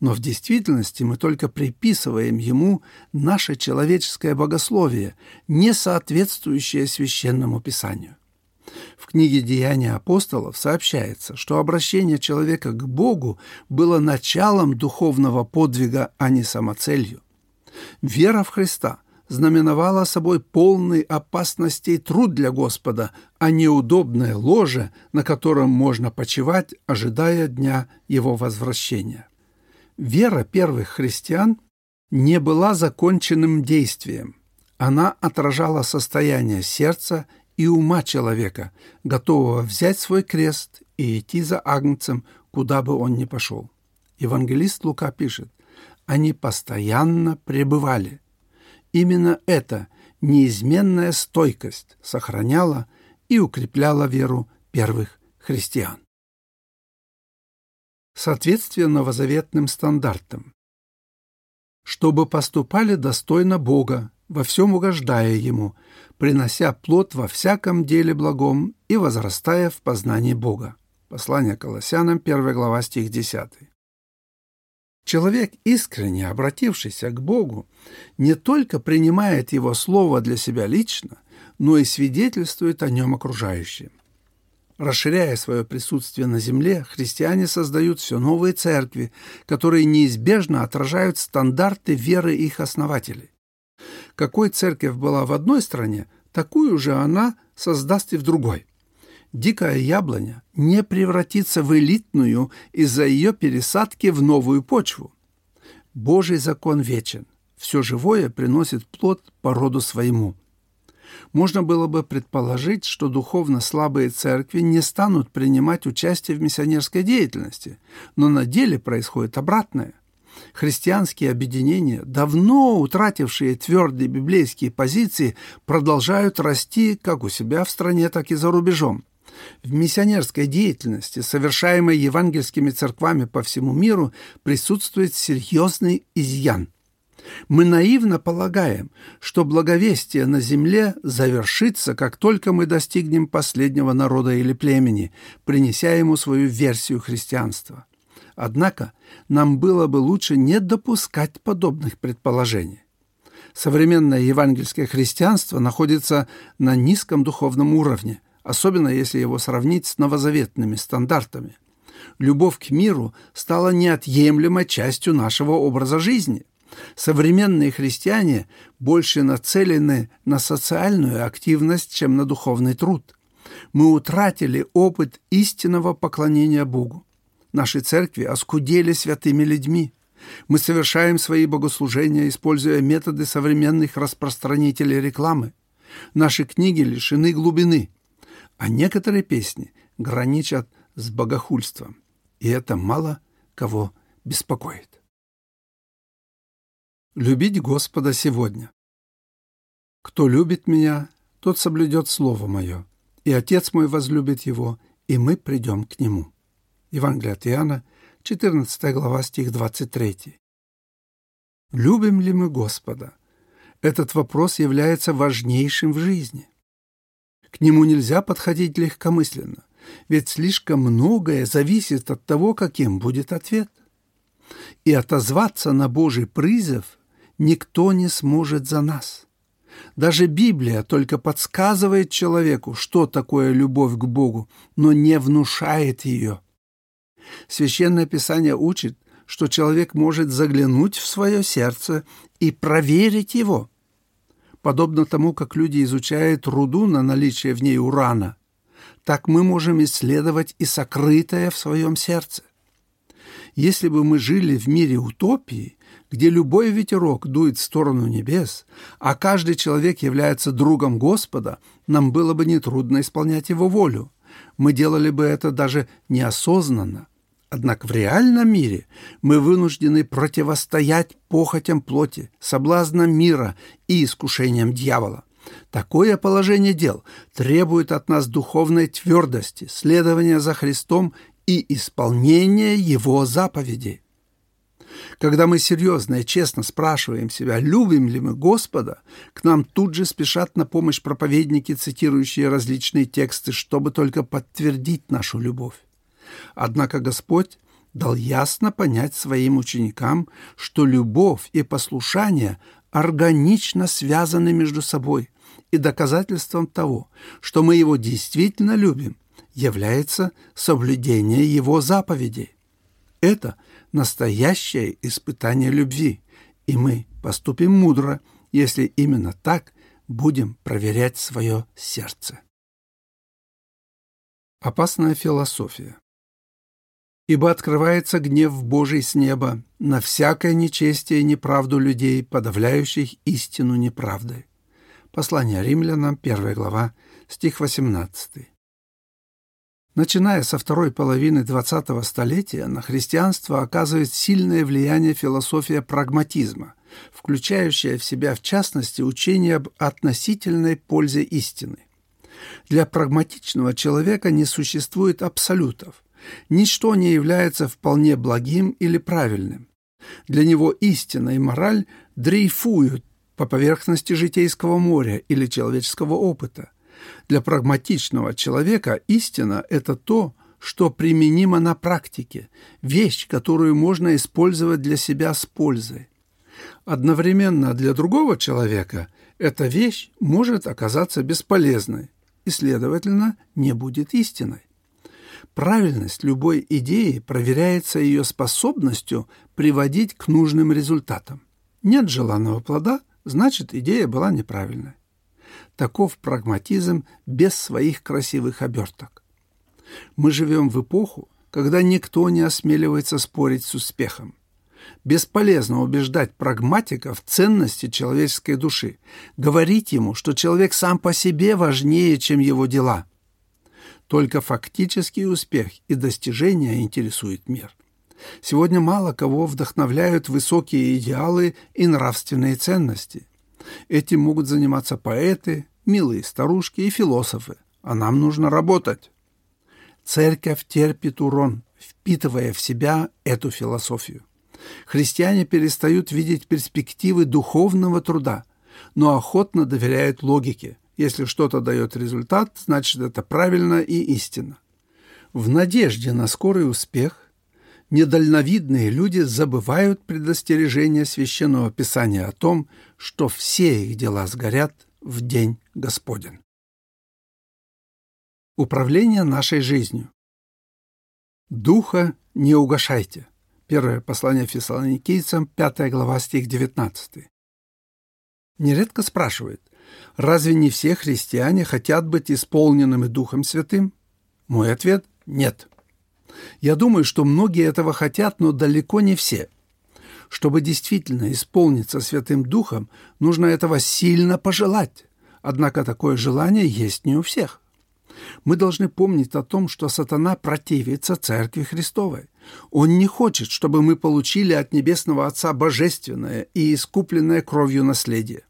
но в действительности мы только приписываем ему наше человеческое богословие, не соответствующее священному писанию. В книге «Деяния апостолов» сообщается, что обращение человека к Богу было началом духовного подвига, а не самоцелью. Вера в Христа знаменовала собой полный опасностей труд для Господа, а не удобное ложе, на котором можно почивать, ожидая дня Его возвращения. Вера первых христиан не была законченным действием. Она отражала состояние сердца и ума человека, готового взять свой крест и идти за Агнцем, куда бы он ни пошел. Евангелист Лука пишет, «Они постоянно пребывали». Именно эта неизменная стойкость сохраняла и укрепляла веру первых христиан. Соответствие новозаветным стандартам. Чтобы поступали достойно Бога, во всем угождая Ему, принося плод во всяком деле благом и возрастая в познании Бога. Послание Колоссянам, 1 глава, стих 10. Человек, искренне обратившийся к Богу, не только принимает Его Слово для себя лично, но и свидетельствует о нем окружающим. Расширяя свое присутствие на земле, христиане создают все новые церкви, которые неизбежно отражают стандарты веры их основателей. Какой церковь была в одной стране, такую же она создаст и в другой. Дикая яблоня не превратится в элитную из-за ее пересадки в новую почву. Божий закон вечен. Все живое приносит плод по роду своему. Можно было бы предположить, что духовно слабые церкви не станут принимать участие в миссионерской деятельности, но на деле происходит обратное – Христианские объединения, давно утратившие твердые библейские позиции, продолжают расти как у себя в стране, так и за рубежом. В миссионерской деятельности, совершаемой евангельскими церквами по всему миру, присутствует серьезный изъян. Мы наивно полагаем, что благовестие на земле завершится, как только мы достигнем последнего народа или племени, принеся ему свою версию христианства. Однако нам было бы лучше не допускать подобных предположений. Современное евангельское христианство находится на низком духовном уровне, особенно если его сравнить с новозаветными стандартами. Любовь к миру стала неотъемлемой частью нашего образа жизни. Современные христиане больше нацелены на социальную активность, чем на духовный труд. Мы утратили опыт истинного поклонения Богу. Наши церкви оскудели святыми людьми. Мы совершаем свои богослужения, используя методы современных распространителей рекламы. Наши книги лишены глубины, а некоторые песни граничат с богохульством. И это мало кого беспокоит. Любить Господа сегодня. Кто любит меня, тот соблюдет Слово Мое, и Отец мой возлюбит его, и мы придем к Нему. Евангелие от Иоанна, 14 глава, стих 23. Любим ли мы Господа? Этот вопрос является важнейшим в жизни. К нему нельзя подходить легкомысленно, ведь слишком многое зависит от того, каким будет ответ. И отозваться на Божий призыв никто не сможет за нас. Даже Библия только подсказывает человеку, что такое любовь к Богу, но не внушает ее – Священное Писание учит, что человек может заглянуть в свое сердце и проверить его. Подобно тому, как люди изучают руду на наличие в ней урана, так мы можем исследовать и сокрытое в своем сердце. Если бы мы жили в мире утопии, где любой ветерок дует в сторону небес, а каждый человек является другом Господа, нам было бы нетрудно исполнять Его волю. Мы делали бы это даже неосознанно – Однако в реальном мире мы вынуждены противостоять похотям плоти, соблазнам мира и искушениям дьявола. Такое положение дел требует от нас духовной твердости, следования за Христом и исполнения Его заповедей. Когда мы серьезно и честно спрашиваем себя, любим ли мы Господа, к нам тут же спешат на помощь проповедники, цитирующие различные тексты, чтобы только подтвердить нашу любовь. Однако Господь дал ясно понять своим ученикам, что любовь и послушание органично связаны между собой, и доказательством того, что мы его действительно любим, является соблюдение его заповедей. Это настоящее испытание любви, и мы поступим мудро, если именно так будем проверять свое сердце. Опасная философия. Ибо открывается гнев Божий с неба на всякое нечестие и неправду людей, подавляющих истину неправдой. Послание римлянам, 1 глава, стих 18. Начиная со второй половины XX столетия на христианство оказывает сильное влияние философия прагматизма, включающая в себя в частности учение об относительной пользе истины. Для прагматичного человека не существует абсолютов. Ничто не является вполне благим или правильным. Для него истина и мораль дрейфуют по поверхности житейского моря или человеческого опыта – для прагматичного человека истина – это то, что применимо на практике, вещь, которую можно использовать для себя с пользой. Одновременно для другого человека эта вещь может оказаться бесполезной и, следовательно, не будет истиной. Правильность любой идеи проверяется ее способностью приводить к нужным результатам. Нет желанного плода, значит, идея была неправильной. Таков прагматизм без своих красивых оберток. Мы живем в эпоху, когда никто не осмеливается спорить с успехом. Бесполезно убеждать прагматика в ценности человеческой души, говорить ему, что человек сам по себе важнее, чем его дела. Только фактический успех и достижения интересуют мир. Сегодня мало кого вдохновляют высокие идеалы и нравственные ценности. Этим могут заниматься поэты, милые старушки и философы, а нам нужно работать. Церковь терпит урон, впитывая в себя эту философию. Христиане перестают видеть перспективы духовного труда, но охотно доверяют логике. Если что-то дает результат, значит это правильно и истинно. В надежде на скорый успех недальновидные люди забывают предостережение Священного Писания о том, что все их дела сгорят в день Господень. Управление нашей жизнью. Духа не угошайте. Первое послание фессалоникийцам, 5 глава, стих 19. Нередко спрашивают, разве не все христиане хотят быть исполненными Духом Святым? Мой ответ – нет. Я думаю, что многие этого хотят, но далеко не все. Чтобы действительно исполниться Святым Духом, нужно этого сильно пожелать. Однако такое желание есть не у всех. Мы должны помнить о том, что сатана противится Церкви Христовой. Он не хочет, чтобы мы получили от Небесного Отца божественное и искупленное кровью наследие.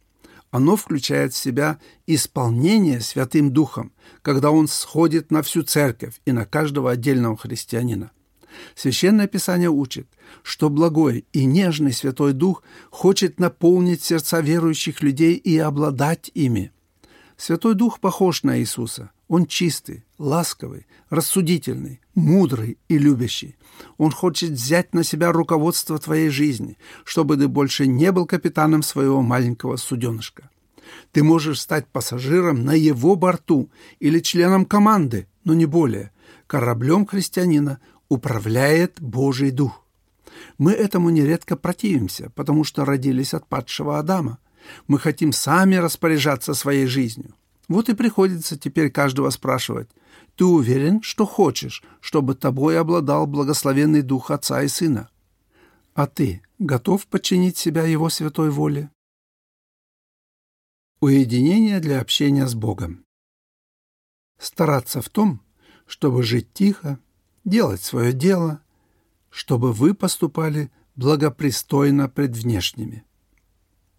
Оно включает в себя исполнение Святым Духом, когда Он сходит на всю церковь и на каждого отдельного христианина. Священное Писание учит, что благой и нежный Святой Дух хочет наполнить сердца верующих людей и обладать ими. Святой Дух похож на Иисуса. Он чистый, ласковый, рассудительный, мудрый и любящий. Он хочет взять на себя руководство твоей жизни, чтобы ты больше не был капитаном своего маленького суденышка. Ты можешь стать пассажиром на его борту или членом команды, но не более. Кораблем христианина управляет Божий Дух. Мы этому нередко противимся, потому что родились от падшего Адама. Мы хотим сами распоряжаться своей жизнью. Вот и приходится теперь каждого спрашивать, ты уверен, что хочешь, чтобы тобой обладал благословенный Дух Отца и Сына? А ты готов подчинить себя Его святой воле? Уединение для общения с Богом. Стараться в том, чтобы жить тихо, делать свое дело, чтобы вы поступали благопристойно пред внешними.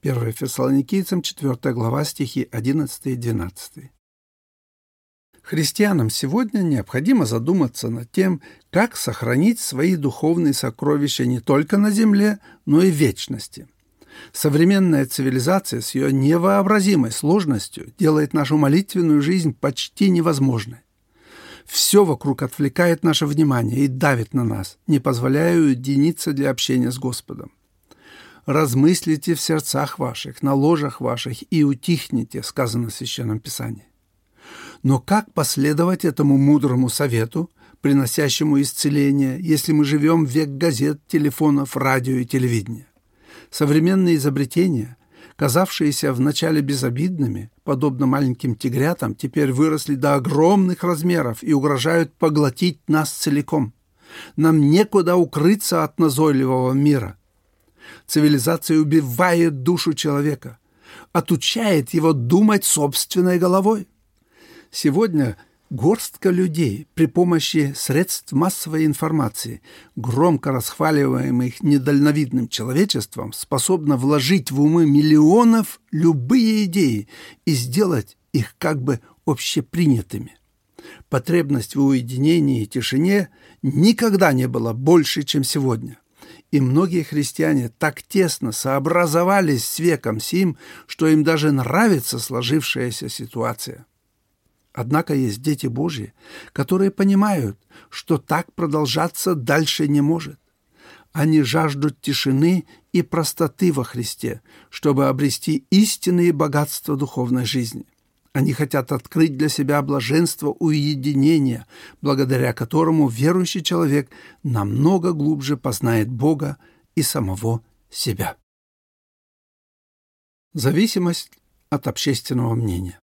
1 Фессалоникийцам, 4 глава, стихи 11 и 12. Христианам сегодня необходимо задуматься над тем, как сохранить свои духовные сокровища не только на земле, но и в вечности. Современная цивилизация с ее невообразимой сложностью делает нашу молитвенную жизнь почти невозможной. Все вокруг отвлекает наше внимание и давит на нас, не позволяя уединиться для общения с Господом. «Размыслите в сердцах ваших, на ложах ваших и утихните», сказано в Священном Писании. Но как последовать этому мудрому совету, приносящему исцеление, если мы живем в век газет, телефонов, радио и телевидения? Современные изобретения, казавшиеся вначале безобидными, подобно маленьким тигрятам, теперь выросли до огромных размеров и угрожают поглотить нас целиком. Нам некуда укрыться от назойливого мира. Цивилизация убивает душу человека, отучает его думать собственной головой. Сегодня горстка людей при помощи средств массовой информации, громко расхваливаемых недальновидным человечеством, способна вложить в умы миллионов любые идеи и сделать их как бы общепринятыми. Потребность в уединении и тишине никогда не была больше, чем сегодня. И многие христиане так тесно сообразовались с веком сим, что им даже нравится сложившаяся ситуация. Однако есть дети Божьи, которые понимают, что так продолжаться дальше не может. Они жаждут тишины и простоты во Христе, чтобы обрести истинные богатства духовной жизни. Они хотят открыть для себя блаженство уединения, благодаря которому верующий человек намного глубже познает Бога и самого себя. Зависимость от общественного мнения.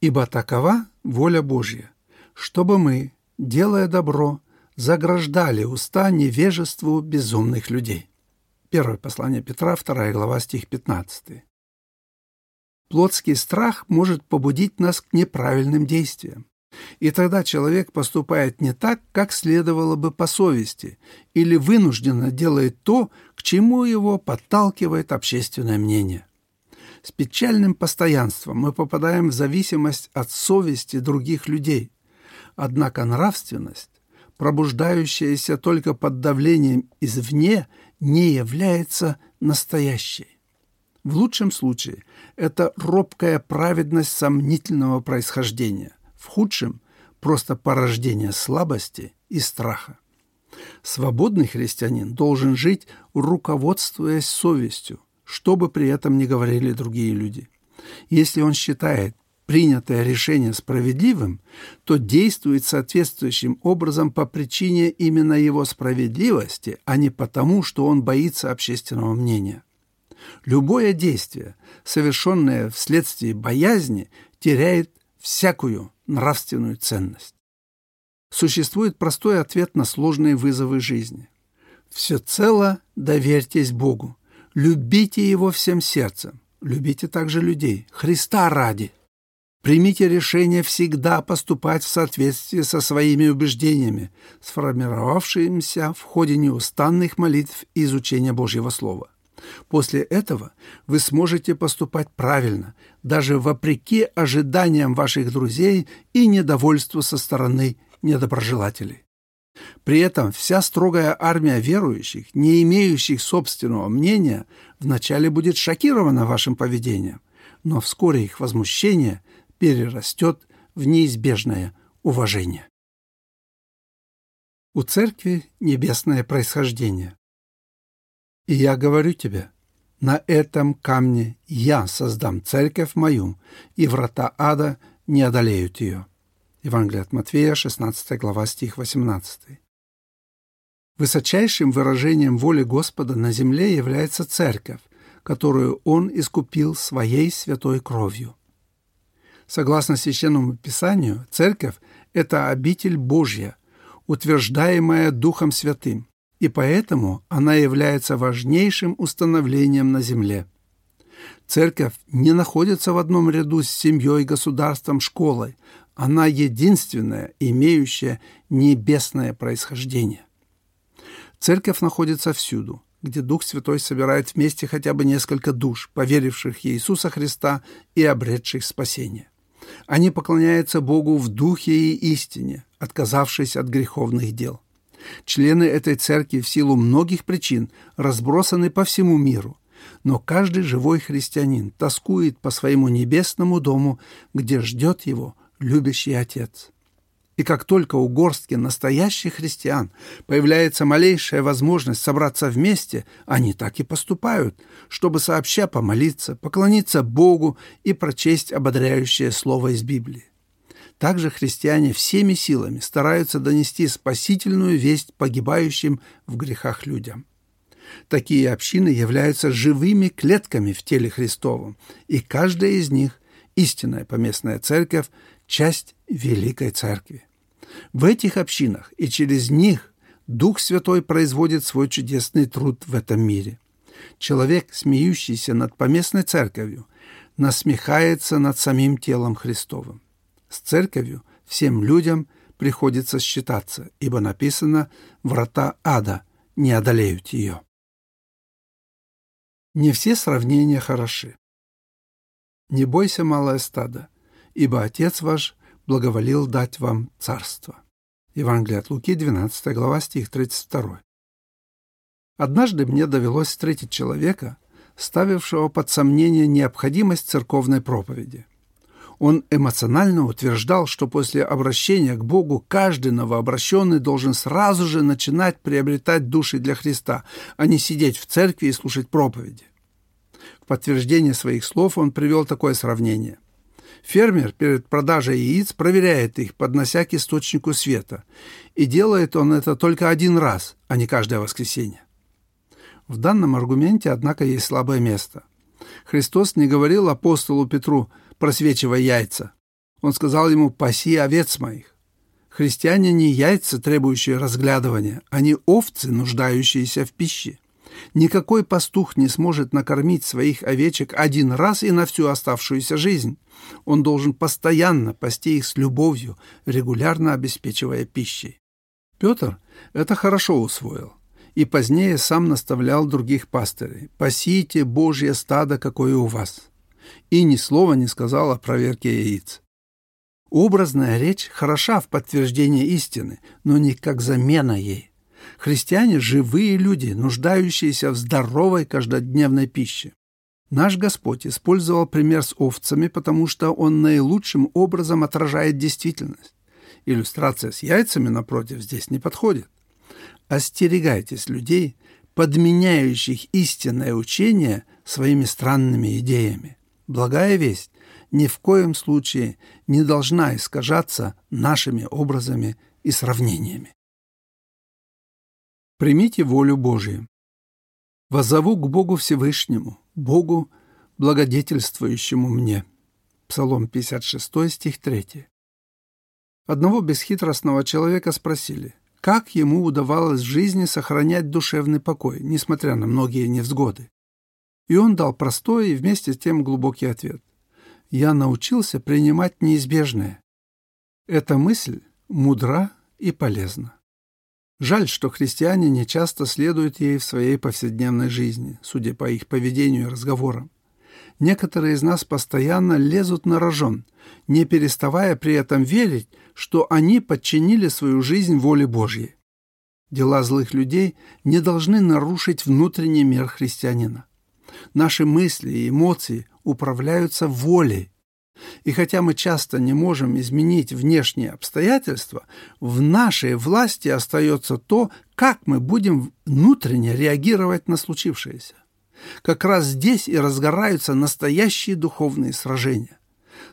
Ибо такова воля Божья, чтобы мы, делая добро, заграждали уста невежеству безумных людей. Первое послание Петра, 2 глава, стих 15. Плотский страх может побудить нас к неправильным действиям. И тогда человек поступает не так, как следовало бы по совести, или вынужденно делает то, к чему его подталкивает общественное мнение. С печальным постоянством мы попадаем в зависимость от совести других людей. Однако нравственность, пробуждающаяся только под давлением извне, не является настоящей. В лучшем случае это робкая праведность сомнительного происхождения, в худшем – просто порождение слабости и страха. Свободный христианин должен жить, руководствуясь совестью, что бы при этом ни говорили другие люди. Если он считает принятое решение справедливым, то действует соответствующим образом по причине именно его справедливости, а не потому, что он боится общественного мнения. Любое действие, совершенное вследствие боязни, теряет всякую нравственную ценность. Существует простой ответ на сложные вызовы жизни. Всецело доверьтесь Богу, Любите Его всем сердцем. Любите также людей. Христа ради. Примите решение всегда поступать в соответствии со своими убеждениями, сформировавшимися в ходе неустанных молитв и изучения Божьего Слова. После этого вы сможете поступать правильно, даже вопреки ожиданиям ваших друзей и недовольству со стороны недоброжелателей. При этом вся строгая армия верующих, не имеющих собственного мнения, вначале будет шокирована вашим поведением, но вскоре их возмущение перерастет в неизбежное уважение. У церкви небесное происхождение. И я говорю тебе, на этом камне я создам церковь мою, и врата ада не одолеют ее. Евангелие от Матфея, 16 глава, стих 18. Высочайшим выражением воли Господа на земле является церковь, которую Он искупил своей святой кровью. Согласно Священному Писанию, церковь – это обитель Божья, утверждаемая Духом Святым, и поэтому она является важнейшим установлением на земле. Церковь не находится в одном ряду с семьей, государством, школой, она единственная, имеющая небесное происхождение. Церковь находится всюду, где Дух Святой собирает вместе хотя бы несколько душ, поверивших в Иисуса Христа и обретших спасение. Они поклоняются Богу в духе и истине, отказавшись от греховных дел. Члены этой церкви в силу многих причин разбросаны по всему миру, но каждый живой христианин тоскует по своему небесному дому, где ждет его любящий Отец. И как только у горстки настоящих христиан появляется малейшая возможность собраться вместе, они так и поступают, чтобы сообща помолиться, поклониться Богу и прочесть ободряющее слово из Библии. Также христиане всеми силами стараются донести спасительную весть погибающим в грехах людям. Такие общины являются живыми клетками в теле Христовом, и каждая из них, истинная поместная церковь, часть Великой Церкви. В этих общинах и через них Дух Святой производит свой чудесный труд в этом мире. Человек, смеющийся над поместной церковью, насмехается над самим телом Христовым. С церковью всем людям приходится считаться, ибо написано «врата ада не одолеют ее». Не все сравнения хороши. Не бойся, малое стадо, ибо Отец ваш благоволил дать вам царство. Евангелие от Луки, 12 глава, стих 32. Однажды мне довелось встретить человека, ставившего под сомнение необходимость церковной проповеди. Он эмоционально утверждал, что после обращения к Богу каждый новообращенный должен сразу же начинать приобретать души для Христа, а не сидеть в церкви и слушать проповеди. В подтверждение своих слов он привел такое сравнение – Фермер перед продажей яиц проверяет их, поднося к источнику света. И делает он это только один раз, а не каждое воскресенье. В данном аргументе, однако, есть слабое место. Христос не говорил апостолу Петру «просвечивай яйца». Он сказал ему «паси овец моих». Христиане не яйца, требующие разглядывания, они овцы, нуждающиеся в пище. Никакой пастух не сможет накормить своих овечек один раз и на всю оставшуюся жизнь. Он должен постоянно пасти их с любовью, регулярно обеспечивая пищей. Петр это хорошо усвоил и позднее сам наставлял других пастырей «Пасите Божье стадо, какое у вас». И ни слова не сказал о проверке яиц. Образная речь хороша в подтверждении истины, но не как замена ей. Христиане – живые люди, нуждающиеся в здоровой каждодневной пище. Наш Господь использовал пример с овцами, потому что он наилучшим образом отражает действительность. Иллюстрация с яйцами, напротив, здесь не подходит. Остерегайтесь людей, подменяющих истинное учение своими странными идеями. Благая весть ни в коем случае не должна искажаться нашими образами и сравнениями. Примите волю Божию. Воззову к Богу Всевышнему, Богу, благодетельствующему мне. Псалом 56, стих 3. Одного бесхитростного человека спросили, как ему удавалось в жизни сохранять душевный покой, несмотря на многие невзгоды. И он дал простой и вместе с тем глубокий ответ. «Я научился принимать неизбежное». Эта мысль мудра и полезна. Жаль, что христиане не часто следуют ей в своей повседневной жизни, судя по их поведению и разговорам. Некоторые из нас постоянно лезут на рожон, не переставая при этом верить, что они подчинили свою жизнь воле Божьей. Дела злых людей не должны нарушить внутренний мир христианина. Наши мысли и эмоции управляются волей, и хотя мы часто не можем изменить внешние обстоятельства, в нашей власти остается то, как мы будем внутренне реагировать на случившееся. Как раз здесь и разгораются настоящие духовные сражения.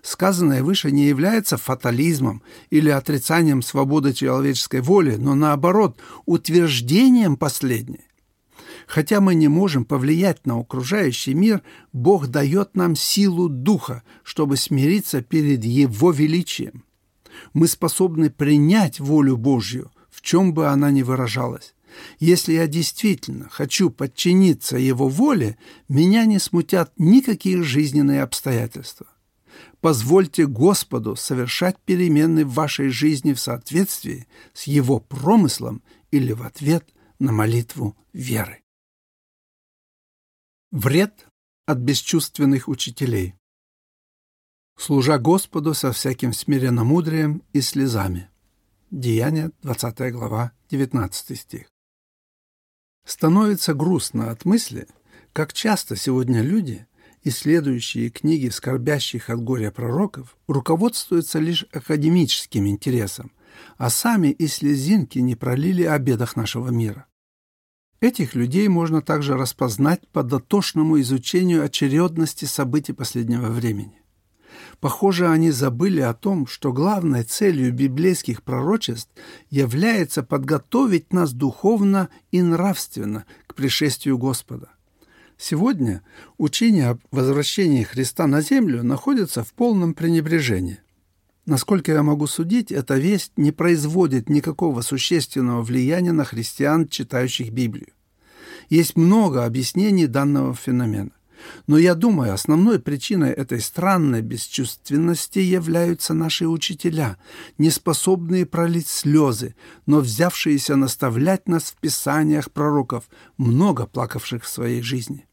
Сказанное выше не является фатализмом или отрицанием свободы человеческой воли, но наоборот, утверждением последней. Хотя мы не можем повлиять на окружающий мир, Бог дает нам силу духа, чтобы смириться перед Его величием. Мы способны принять волю Божью, в чем бы она ни выражалась. Если я действительно хочу подчиниться Его воле, меня не смутят никакие жизненные обстоятельства. Позвольте Господу совершать перемены в вашей жизни в соответствии с Его промыслом или в ответ на молитву веры. Вред от бесчувственных учителей. Служа Господу со всяким смиренномудрием и слезами. Деяние, 20 глава, 19 стих. Становится грустно от мысли, как часто сегодня люди, исследующие книги скорбящих от горя пророков, руководствуются лишь академическим интересом, а сами и слезинки не пролили о бедах нашего мира. Этих людей можно также распознать по дотошному изучению очередности событий последнего времени. Похоже, они забыли о том, что главной целью библейских пророчеств является подготовить нас духовно и нравственно к пришествию Господа. Сегодня учение о возвращении Христа на землю находится в полном пренебрежении. Насколько я могу судить, эта весть не производит никакого существенного влияния на христиан, читающих Библию. Есть много объяснений данного феномена. Но я думаю, основной причиной этой странной бесчувственности являются наши учителя, не способные пролить слезы, но взявшиеся наставлять нас в писаниях пророков, много плакавших в своей жизни.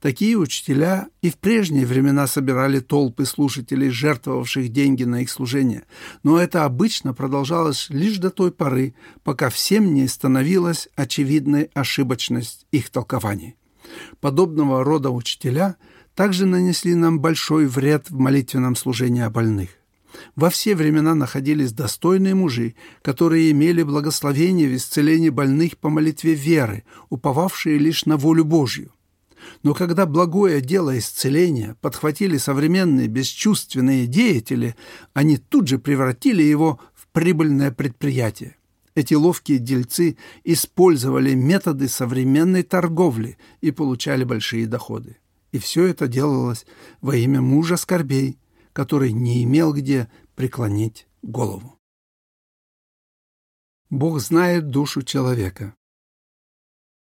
Такие учителя и в прежние времена собирали толпы слушателей, жертвовавших деньги на их служение, но это обычно продолжалось лишь до той поры, пока всем не становилась очевидной ошибочность их толкований. Подобного рода учителя также нанесли нам большой вред в молитвенном служении о больных. Во все времена находились достойные мужи, которые имели благословение в исцелении больных по молитве веры, уповавшие лишь на волю Божью. Но когда благое дело исцеления подхватили современные бесчувственные деятели, они тут же превратили его в прибыльное предприятие. Эти ловкие дельцы использовали методы современной торговли и получали большие доходы. И все это делалось во имя мужа скорбей, который не имел где преклонить голову. Бог знает душу человека.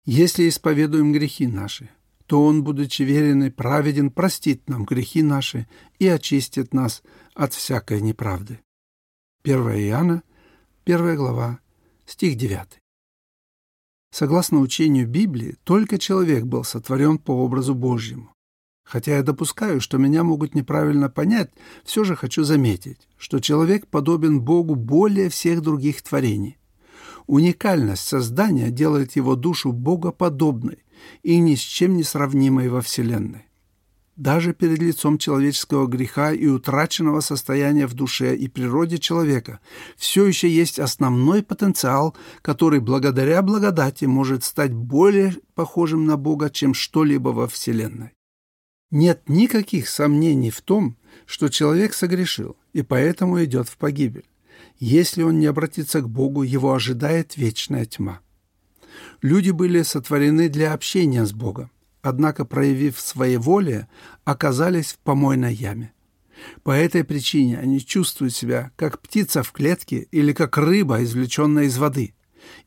Если исповедуем грехи наши, то Он, будучи верен и праведен, простит нам грехи наши и очистит нас от всякой неправды. 1 Иоанна, 1 глава, стих 9. Согласно учению Библии, только человек был сотворен по образу Божьему. Хотя я допускаю, что меня могут неправильно понять, все же хочу заметить, что человек подобен Богу более всех других творений. Уникальность создания делает его душу богоподобной, и ни с чем не сравнимой во Вселенной. Даже перед лицом человеческого греха и утраченного состояния в душе и природе человека все еще есть основной потенциал, который благодаря благодати может стать более похожим на Бога, чем что-либо во Вселенной. Нет никаких сомнений в том, что человек согрешил и поэтому идет в погибель. Если он не обратится к Богу, его ожидает вечная тьма. Люди были сотворены для общения с Богом, однако, проявив своеволие, оказались в помойной яме. По этой причине они чувствуют себя как птица в клетке или как рыба, извлеченная из воды.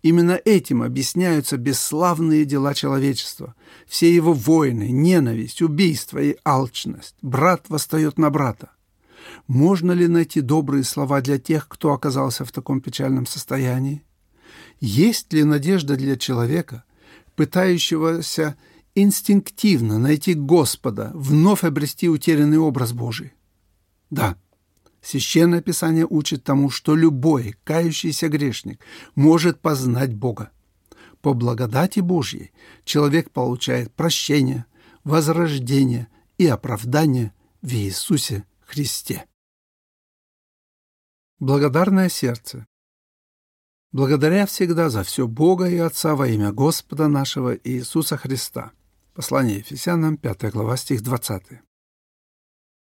Именно этим объясняются бесславные дела человечества, все его войны, ненависть, убийство и алчность. Брат восстает на брата. Можно ли найти добрые слова для тех, кто оказался в таком печальном состоянии? Есть ли надежда для человека, пытающегося инстинктивно найти Господа, вновь обрести утерянный образ Божий? Да, Священное Писание учит тому, что любой кающийся грешник может познать Бога. По благодати Божьей человек получает прощение, возрождение и оправдание в Иисусе Христе. Благодарное сердце благодаря всегда за все Бога и Отца во имя Господа нашего Иисуса Христа. Послание Ефесянам, 5 глава, стих 20.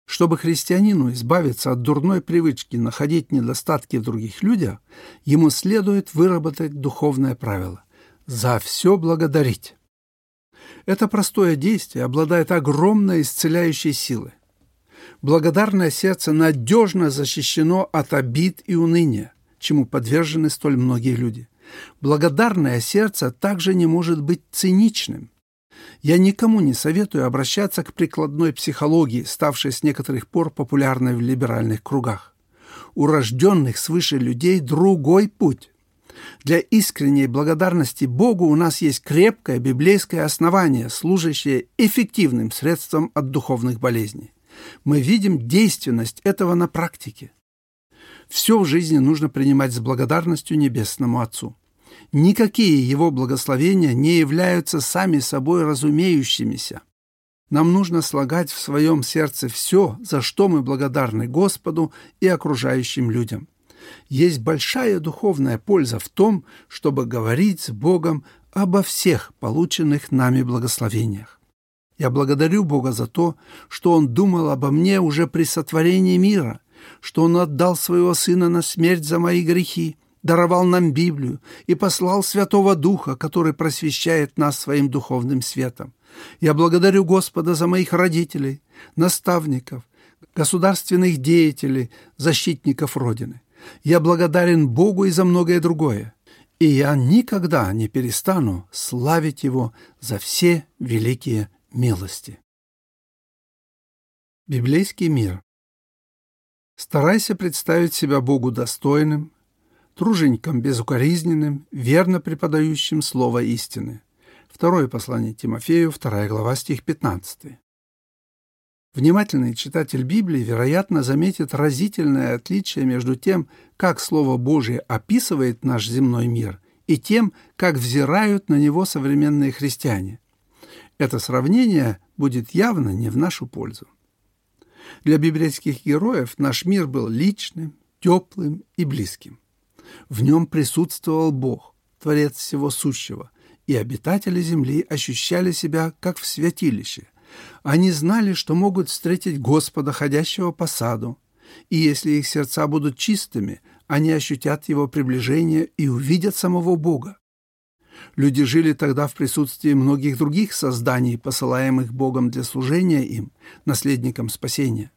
Чтобы христианину избавиться от дурной привычки находить недостатки в других людях, ему следует выработать духовное правило – за все благодарить. Это простое действие обладает огромной исцеляющей силой. Благодарное сердце надежно защищено от обид и уныния, чему подвержены столь многие люди. Благодарное сердце также не может быть циничным. Я никому не советую обращаться к прикладной психологии, ставшей с некоторых пор популярной в либеральных кругах. У рожденных свыше людей другой путь. Для искренней благодарности Богу у нас есть крепкое библейское основание, служащее эффективным средством от духовных болезней. Мы видим действенность этого на практике. Все в жизни нужно принимать с благодарностью Небесному Отцу. Никакие Его благословения не являются сами собой разумеющимися. Нам нужно слагать в своем сердце все, за что мы благодарны Господу и окружающим людям. Есть большая духовная польза в том, чтобы говорить с Богом обо всех полученных нами благословениях. Я благодарю Бога за то, что Он думал обо мне уже при сотворении мира, что Он отдал Своего Сына на смерть за мои грехи, даровал нам Библию и послал Святого Духа, который просвещает нас своим духовным светом. Я благодарю Господа за моих родителей, наставников, государственных деятелей, защитников Родины. Я благодарен Богу и за многое другое. И я никогда не перестану славить Его за все великие милости. Библейский мир. Старайся представить себя Богу достойным, тружеником безукоризненным, верно преподающим слово истины. Второе послание Тимофею, вторая глава, стих 15. Внимательный читатель Библии, вероятно, заметит разительное отличие между тем, как Слово Божие описывает наш земной мир, и тем, как взирают на него современные христиане. Это сравнение будет явно не в нашу пользу. Для библейских героев наш мир был личным, теплым и близким. В нем присутствовал Бог, Творец всего сущего, и обитатели земли ощущали себя как в святилище – они знали, что могут встретить Господа, ходящего по саду, и если их сердца будут чистыми, они ощутят Его приближение и увидят самого Бога. Люди жили тогда в присутствии многих других созданий, посылаемых Богом для служения им, наследникам спасения.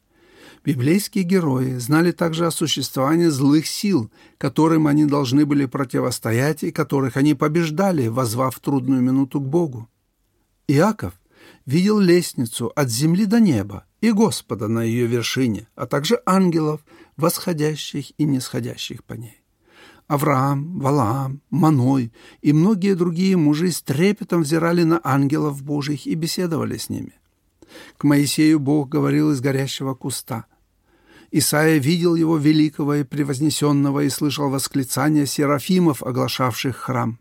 Библейские герои знали также о существовании злых сил, которым они должны были противостоять и которых они побеждали, возвав трудную минуту к Богу. Иаков видел лестницу от земли до неба и Господа на ее вершине, а также ангелов, восходящих и нисходящих по ней. Авраам, Валаам, Маной и многие другие мужи с трепетом взирали на ангелов Божьих и беседовали с ними. К Моисею Бог говорил из горящего куста. Исаия видел его великого и превознесенного и слышал восклицания серафимов, оглашавших храм.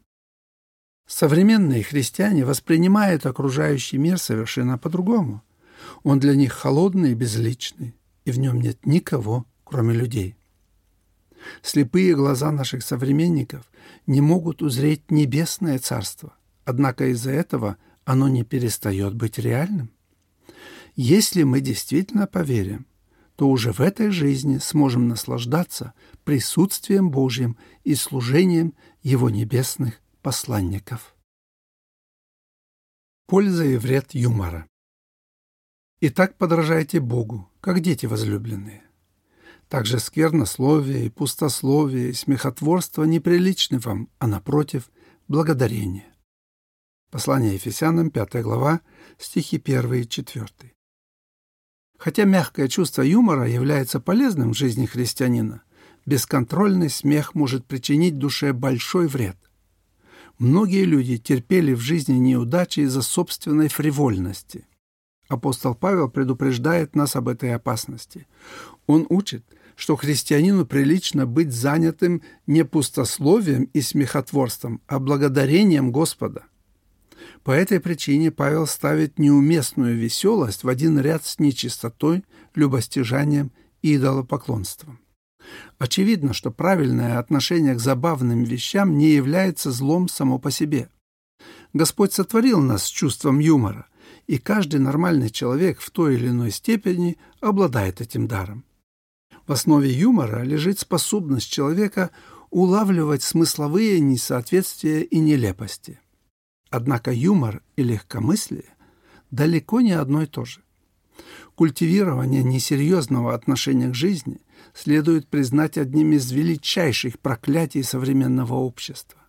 Современные христиане воспринимают окружающий мир совершенно по-другому. Он для них холодный и безличный, и в нем нет никого, кроме людей. Слепые глаза наших современников не могут узреть небесное царство, однако из-за этого оно не перестает быть реальным. Если мы действительно поверим, то уже в этой жизни сможем наслаждаться присутствием Божьим и служением Его небесных посланников. Польза и вред юмора. Итак, подражайте Богу, как дети возлюбленные. Также сквернословие и пустословие и смехотворство неприличны вам, а напротив, благодарение. Послание Ефесянам, 5 глава, стихи 1 и 4. Хотя мягкое чувство юмора является полезным в жизни христианина, бесконтрольный смех может причинить душе большой вред – Многие люди терпели в жизни неудачи из-за собственной фривольности. Апостол Павел предупреждает нас об этой опасности. Он учит, что христианину прилично быть занятым не пустословием и смехотворством, а благодарением Господа. По этой причине Павел ставит неуместную веселость в один ряд с нечистотой, любостяжанием и идолопоклонством. Очевидно, что правильное отношение к забавным вещам не является злом само по себе. Господь сотворил нас с чувством юмора, и каждый нормальный человек в той или иной степени обладает этим даром. В основе юмора лежит способность человека улавливать смысловые несоответствия и нелепости. Однако юмор и легкомыслие далеко не одно и то же. Культивирование несерьезного отношения к жизни следует признать одним из величайших проклятий современного общества.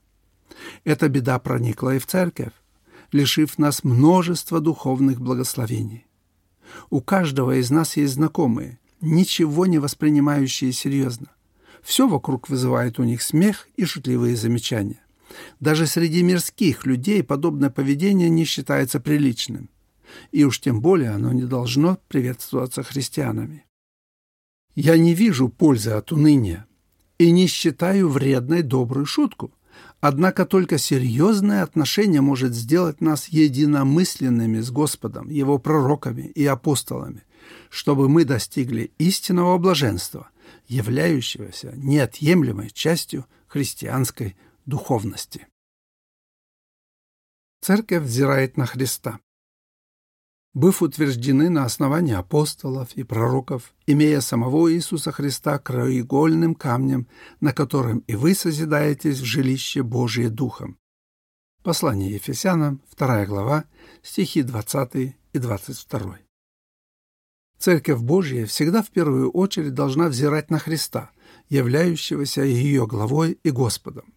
Эта беда проникла и в церковь, лишив нас множества духовных благословений. У каждого из нас есть знакомые, ничего не воспринимающие серьезно. Все вокруг вызывает у них смех и шутливые замечания. Даже среди мирских людей подобное поведение не считается приличным и уж тем более оно не должно приветствоваться христианами. Я не вижу пользы от уныния и не считаю вредной добрую шутку, однако только серьезное отношение может сделать нас единомысленными с Господом, Его пророками и апостолами, чтобы мы достигли истинного блаженства, являющегося неотъемлемой частью христианской духовности. Церковь взирает на Христа. Быв утверждены на основании апостолов и пророков, имея самого Иисуса Христа краеугольным камнем, на котором и вы созидаетесь в жилище Божие Духом. Послание Ефесянам, 2 глава, стихи 20 и 22. Церковь Божья всегда в первую очередь должна взирать на Христа, являющегося ее главой и Господом.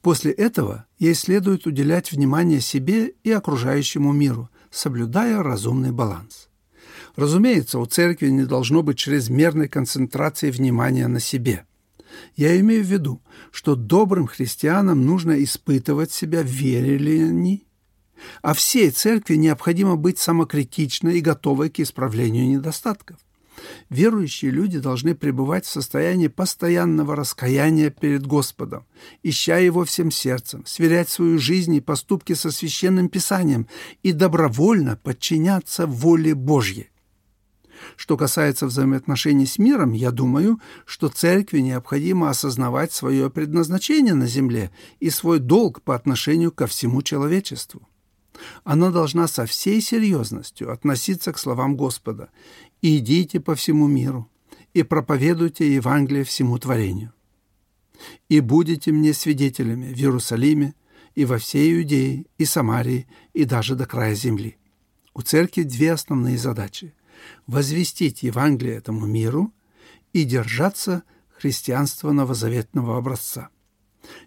После этого ей следует уделять внимание себе и окружающему миру, соблюдая разумный баланс. Разумеется, у церкви не должно быть чрезмерной концентрации внимания на себе. Я имею в виду, что добрым христианам нужно испытывать себя, верили ли они, а всей церкви необходимо быть самокритичной и готовой к исправлению недостатков. Верующие люди должны пребывать в состоянии постоянного раскаяния перед Господом, ища Его всем сердцем, сверять свою жизнь и поступки со Священным Писанием и добровольно подчиняться воле Божьей. Что касается взаимоотношений с миром, я думаю, что церкви необходимо осознавать свое предназначение на земле и свой долг по отношению ко всему человечеству. Она должна со всей серьезностью относиться к словам Господа «Идите по всему миру и проповедуйте Евангелие всему творению. И будете мне свидетелями в Иерусалиме и во всей Иудее и Самарии и даже до края земли». У церкви две основные задачи – возвестить Евангелие этому миру и держаться христианства новозаветного образца.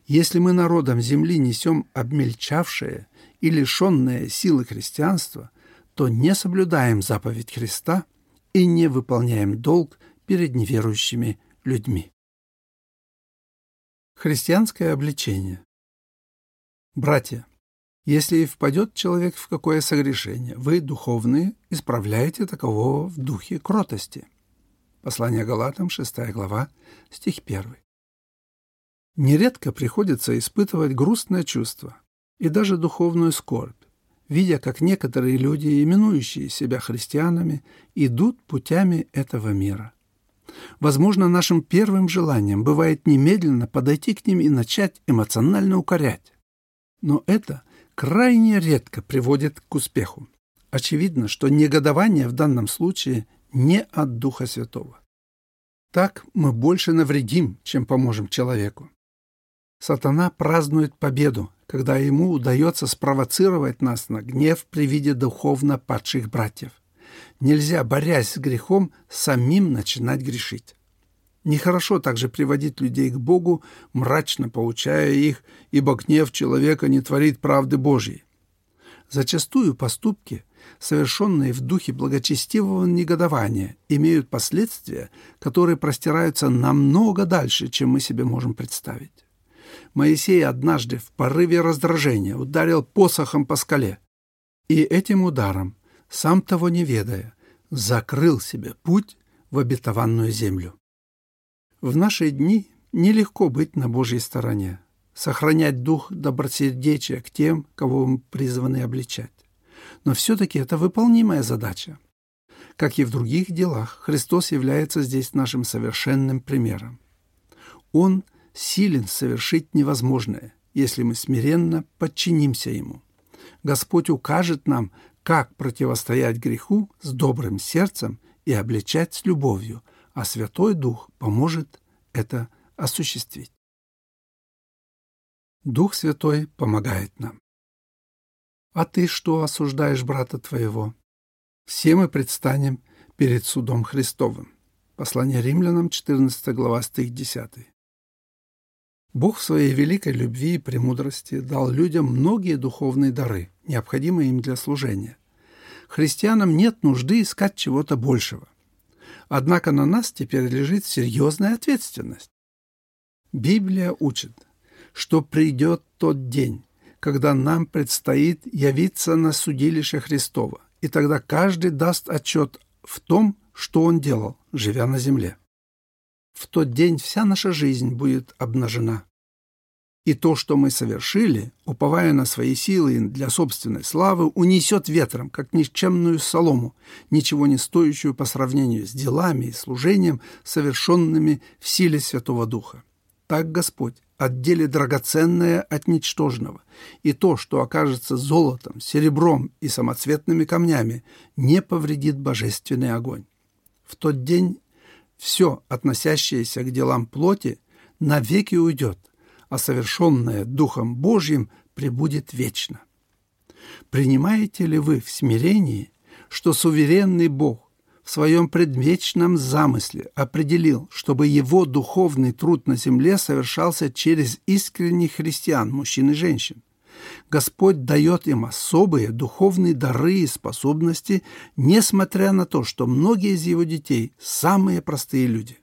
Если мы народом земли несем обмельчавшее и лишенное силы христианства, то не соблюдаем заповедь Христа и не выполняем долг перед неверующими людьми. Христианское обличение Братья, если и впадет человек в какое согрешение, вы, духовные, исправляете такового в духе кротости. Послание Галатам, 6 глава, стих 1. Нередко приходится испытывать грустное чувство и даже духовную скорбь, видя, как некоторые люди, именующие себя христианами, идут путями этого мира. Возможно, нашим первым желанием бывает немедленно подойти к ним и начать эмоционально укорять. Но это крайне редко приводит к успеху. Очевидно, что негодование в данном случае не от Духа Святого. Так мы больше навредим, чем поможем человеку. Сатана празднует победу, когда ему удается спровоцировать нас на гнев при виде духовно падших братьев. Нельзя, борясь с грехом, самим начинать грешить. Нехорошо также приводить людей к Богу, мрачно поучая их, ибо гнев человека не творит правды Божьей. Зачастую поступки, совершенные в духе благочестивого негодования, имеют последствия, которые простираются намного дальше, чем мы себе можем представить. Моисей однажды в порыве раздражения ударил посохом по скале. И этим ударом, сам того не ведая, закрыл себе путь в обетованную землю. В наши дни нелегко быть на Божьей стороне, сохранять дух добросердечия к тем, кого мы призваны обличать. Но все-таки это выполнимая задача. Как и в других делах, Христос является здесь нашим совершенным примером. Он – силен совершить невозможное, если мы смиренно подчинимся Ему. Господь укажет нам, как противостоять греху с добрым сердцем и обличать с любовью, а Святой Дух поможет это осуществить. Дух Святой помогает нам. А ты что осуждаешь брата твоего? Все мы предстанем перед судом Христовым. Послание римлянам, 14 глава, стих 10. Бог в своей великой любви и премудрости дал людям многие духовные дары, необходимые им для служения. Христианам нет нужды искать чего-то большего. Однако на нас теперь лежит серьезная ответственность. Библия учит, что придет тот день, когда нам предстоит явиться на судилище Христова, и тогда каждый даст отчет в том, что он делал, живя на земле. В тот день вся наша жизнь будет обнажена. И то, что мы совершили, уповая на свои силы для собственной славы, унесет ветром, как никчемную солому, ничего не стоящую по сравнению с делами и служением, совершенными в силе Святого Духа. Так Господь отделит драгоценное от ничтожного, и то, что окажется золотом, серебром и самоцветными камнями, не повредит божественный огонь. В тот день все, относящееся к делам плоти, навеки уйдет, а совершенное Духом Божьим пребудет вечно. Принимаете ли вы в смирении, что суверенный Бог в своем предвечном замысле определил, чтобы его духовный труд на земле совершался через искренних христиан, мужчин и женщин? Господь дает им особые духовные дары и способности, несмотря на то, что многие из его детей – самые простые люди.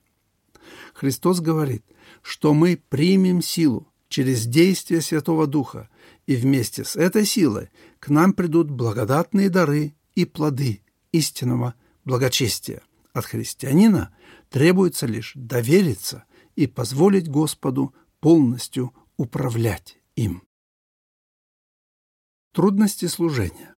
Христос говорит, что мы примем силу через действие Святого Духа, и вместе с этой силой к нам придут благодатные дары и плоды истинного благочестия. От христианина требуется лишь довериться и позволить Господу полностью управлять им. Трудности служения.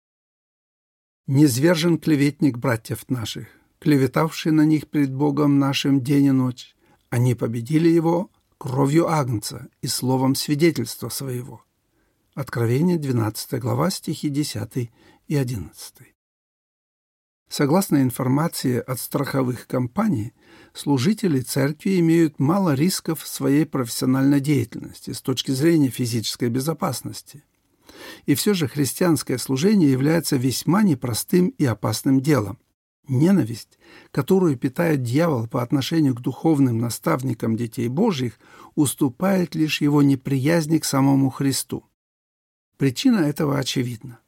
Низвержен клеветник братьев наших, клеветавший на них пред Богом нашим день и ночь. Они победили его кровью Агнца и словом свидетельства своего. Откровение, 12 глава, стихи 10 и 11. Согласно информации от страховых компаний, служители церкви имеют мало рисков в своей профессиональной деятельности с точки зрения физической безопасности – и все же христианское служение является весьма непростым и опасным делом. Ненависть, которую питает дьявол по отношению к духовным наставникам детей Божьих, уступает лишь его неприязни к самому Христу. Причина этого очевидна.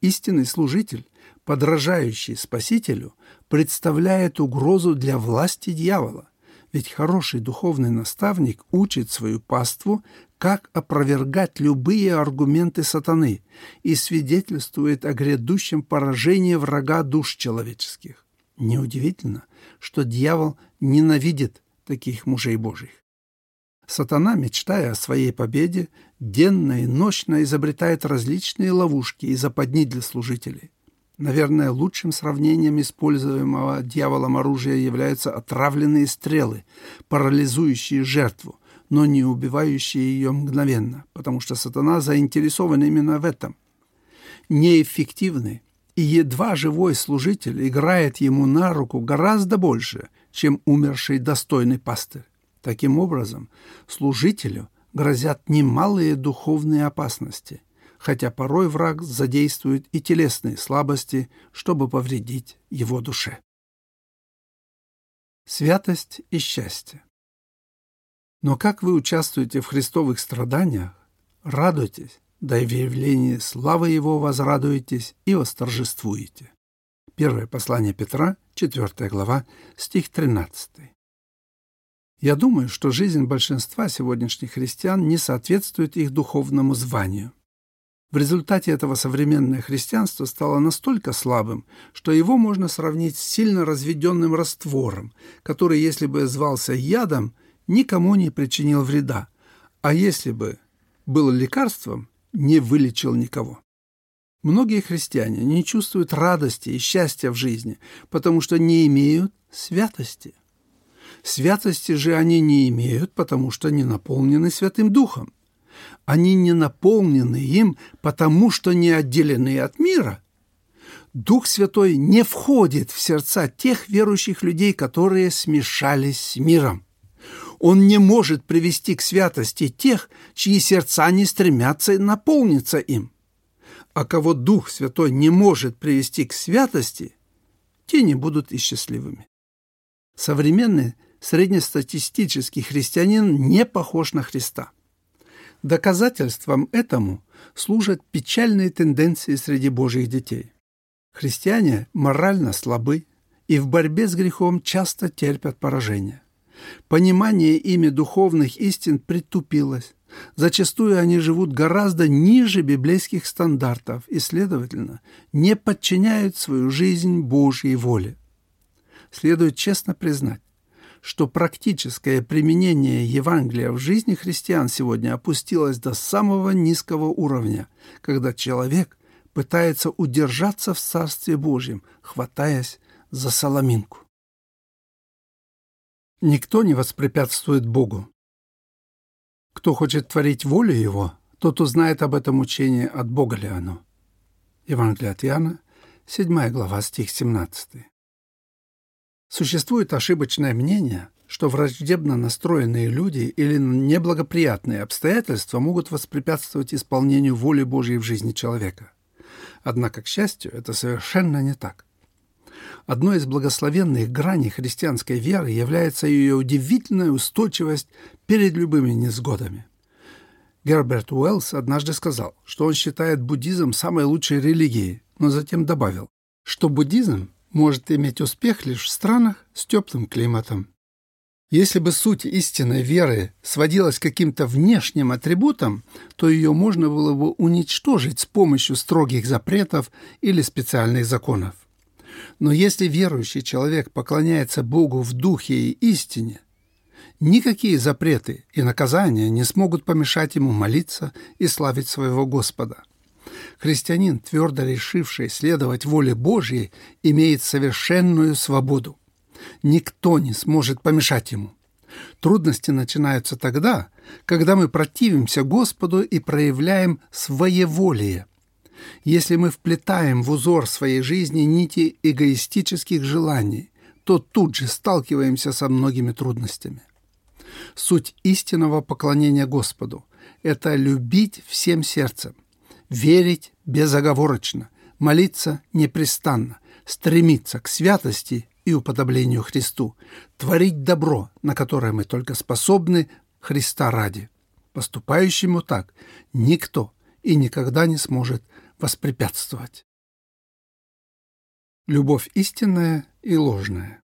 Истинный служитель, подражающий Спасителю, представляет угрозу для власти дьявола, ведь хороший духовный наставник учит свою паству, как опровергать любые аргументы сатаны и свидетельствует о грядущем поражении врага душ человеческих. Неудивительно, что дьявол ненавидит таких мужей Божьих. Сатана, мечтая о своей победе, денно и ночно изобретает различные ловушки и западни для служителей. Наверное, лучшим сравнением используемого дьяволом оружия являются отравленные стрелы, парализующие жертву, но не убивающие ее мгновенно, потому что сатана заинтересован именно в этом. Неэффективный и едва живой служитель играет ему на руку гораздо больше, чем умерший достойный пастырь. Таким образом, служителю грозят немалые духовные опасности, хотя порой враг задействует и телесные слабости, чтобы повредить его душе. Святость и счастье. Но как вы участвуете в христовых страданиях, радуйтесь, да и в явлении славы Его возрадуетесь и восторжествуете. Первое послание Петра, 4 глава, стих 13. Я думаю, что жизнь большинства сегодняшних христиан не соответствует их духовному званию. В результате этого современное христианство стало настолько слабым, что его можно сравнить с сильно разведенным раствором, который, если бы звался ядом, никому не причинил вреда, а если бы был лекарством, не вылечил никого. Многие христиане не чувствуют радости и счастья в жизни, потому что не имеют святости. Святости же они не имеют, потому что не наполнены Святым Духом. Они не наполнены им, потому что не отделены от мира. Дух Святой не входит в сердца тех верующих людей, которые смешались с миром. Он не может привести к святости тех, чьи сердца не стремятся наполниться им. А кого Дух Святой не может привести к святости, те не будут и счастливыми. Современный среднестатистический христианин не похож на Христа. Доказательством этому служат печальные тенденции среди Божьих детей. Христиане морально слабы и в борьбе с грехом часто терпят поражение. Понимание ими духовных истин притупилось. Зачастую они живут гораздо ниже библейских стандартов и, следовательно, не подчиняют свою жизнь Божьей воле. Следует честно признать, что практическое применение Евангелия в жизни христиан сегодня опустилось до самого низкого уровня, когда человек пытается удержаться в Царстве Божьем, хватаясь за соломинку. Никто не воспрепятствует Богу. Кто хочет творить волю Его, тот узнает об этом учении, от Бога ли оно. Евангелие от Иоанна, 7 глава, стих 17. Существует ошибочное мнение, что враждебно настроенные люди или неблагоприятные обстоятельства могут воспрепятствовать исполнению воли Божьей в жизни человека. Однако, к счастью, это совершенно не так. Одной из благословенных граней христианской веры является ее удивительная устойчивость перед любыми несгодами. Герберт Уэллс однажды сказал, что он считает буддизм самой лучшей религией, но затем добавил, что буддизм может иметь успех лишь в странах с теплым климатом. Если бы суть истинной веры сводилась к каким-то внешним атрибутам, то ее можно было бы уничтожить с помощью строгих запретов или специальных законов. Но если верующий человек поклоняется Богу в духе и истине, никакие запреты и наказания не смогут помешать ему молиться и славить своего Господа. Христианин, твердо решивший следовать воле Божьей, имеет совершенную свободу. Никто не сможет помешать ему. Трудности начинаются тогда, когда мы противимся Господу и проявляем своеволие. Если мы вплетаем в узор своей жизни нити эгоистических желаний, то тут же сталкиваемся со многими трудностями. Суть истинного поклонения Господу – это любить всем сердцем – верить безоговорочно, молиться непрестанно, стремиться к святости и уподоблению Христу, творить добро, на которое мы только способны Христа ради. Поступающему так никто и никогда не сможет воспрепятствовать. Любовь истинная и ложная.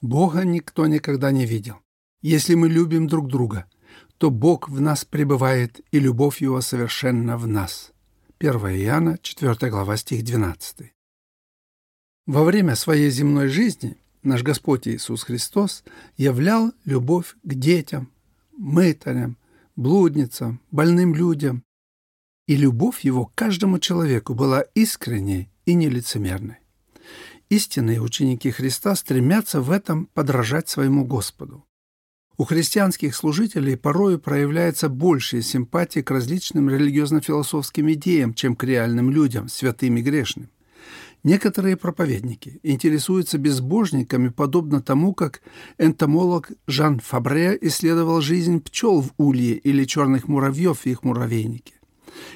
Бога никто никогда не видел. Если мы любим друг друга – то Бог в нас пребывает, и любовь Его совершенно в нас. 1 Иоанна, 4 глава, стих 12. Во время своей земной жизни наш Господь Иисус Христос являл любовь к детям, мытарям, блудницам, больным людям. И любовь Его к каждому человеку была искренней и нелицемерной. Истинные ученики Христа стремятся в этом подражать своему Господу. У христианских служителей порою проявляется большая симпатия к различным религиозно-философским идеям, чем к реальным людям, святым и грешным. Некоторые проповедники интересуются безбожниками, подобно тому, как энтомолог Жан Фабре исследовал жизнь пчел в улье или черных муравьев в их муравейнике.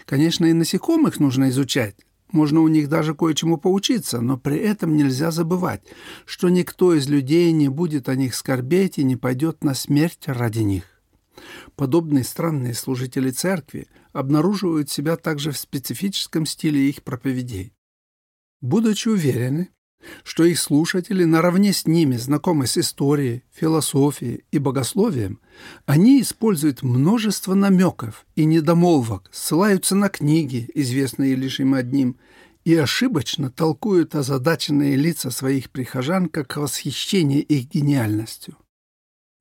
Конечно, и насекомых нужно изучать, можно у них даже кое-чему поучиться, но при этом нельзя забывать, что никто из людей не будет о них скорбеть и не пойдет на смерть ради них. Подобные странные служители церкви обнаруживают себя также в специфическом стиле их проповедей. Будучи уверены, что их слушатели наравне с ними знакомы с историей, философией и богословием, они используют множество намеков и недомолвок, ссылаются на книги, известные лишь им одним, и ошибочно толкуют озадаченные лица своих прихожан как восхищение их гениальностью.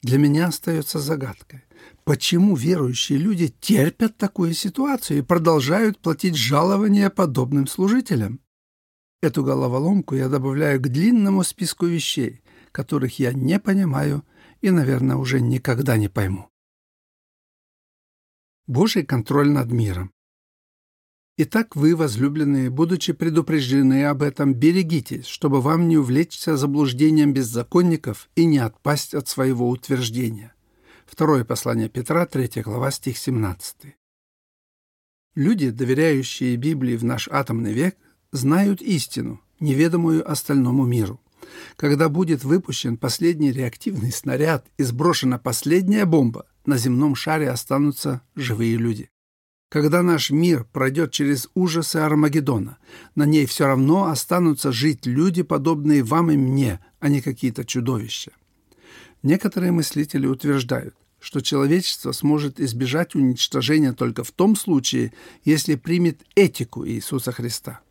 Для меня остается загадкой, почему верующие люди терпят такую ситуацию и продолжают платить жалования подобным служителям. Эту головоломку я добавляю к длинному списку вещей, которых я не понимаю и, наверное, уже никогда не пойму. Божий контроль над миром. Итак, вы, возлюбленные, будучи предупреждены об этом, берегитесь, чтобы вам не увлечься заблуждением беззаконников и не отпасть от своего утверждения. Второе послание Петра, 3 глава, стих 17. Люди, доверяющие Библии в наш атомный век, знают истину, неведомую остальному миру. Когда будет выпущен последний реактивный снаряд и сброшена последняя бомба, на земном шаре останутся живые люди. Когда наш мир пройдет через ужасы Армагеддона, на ней все равно останутся жить люди, подобные вам и мне, а не какие-то чудовища. Некоторые мыслители утверждают, что человечество сможет избежать уничтожения только в том случае, если примет этику Иисуса Христа –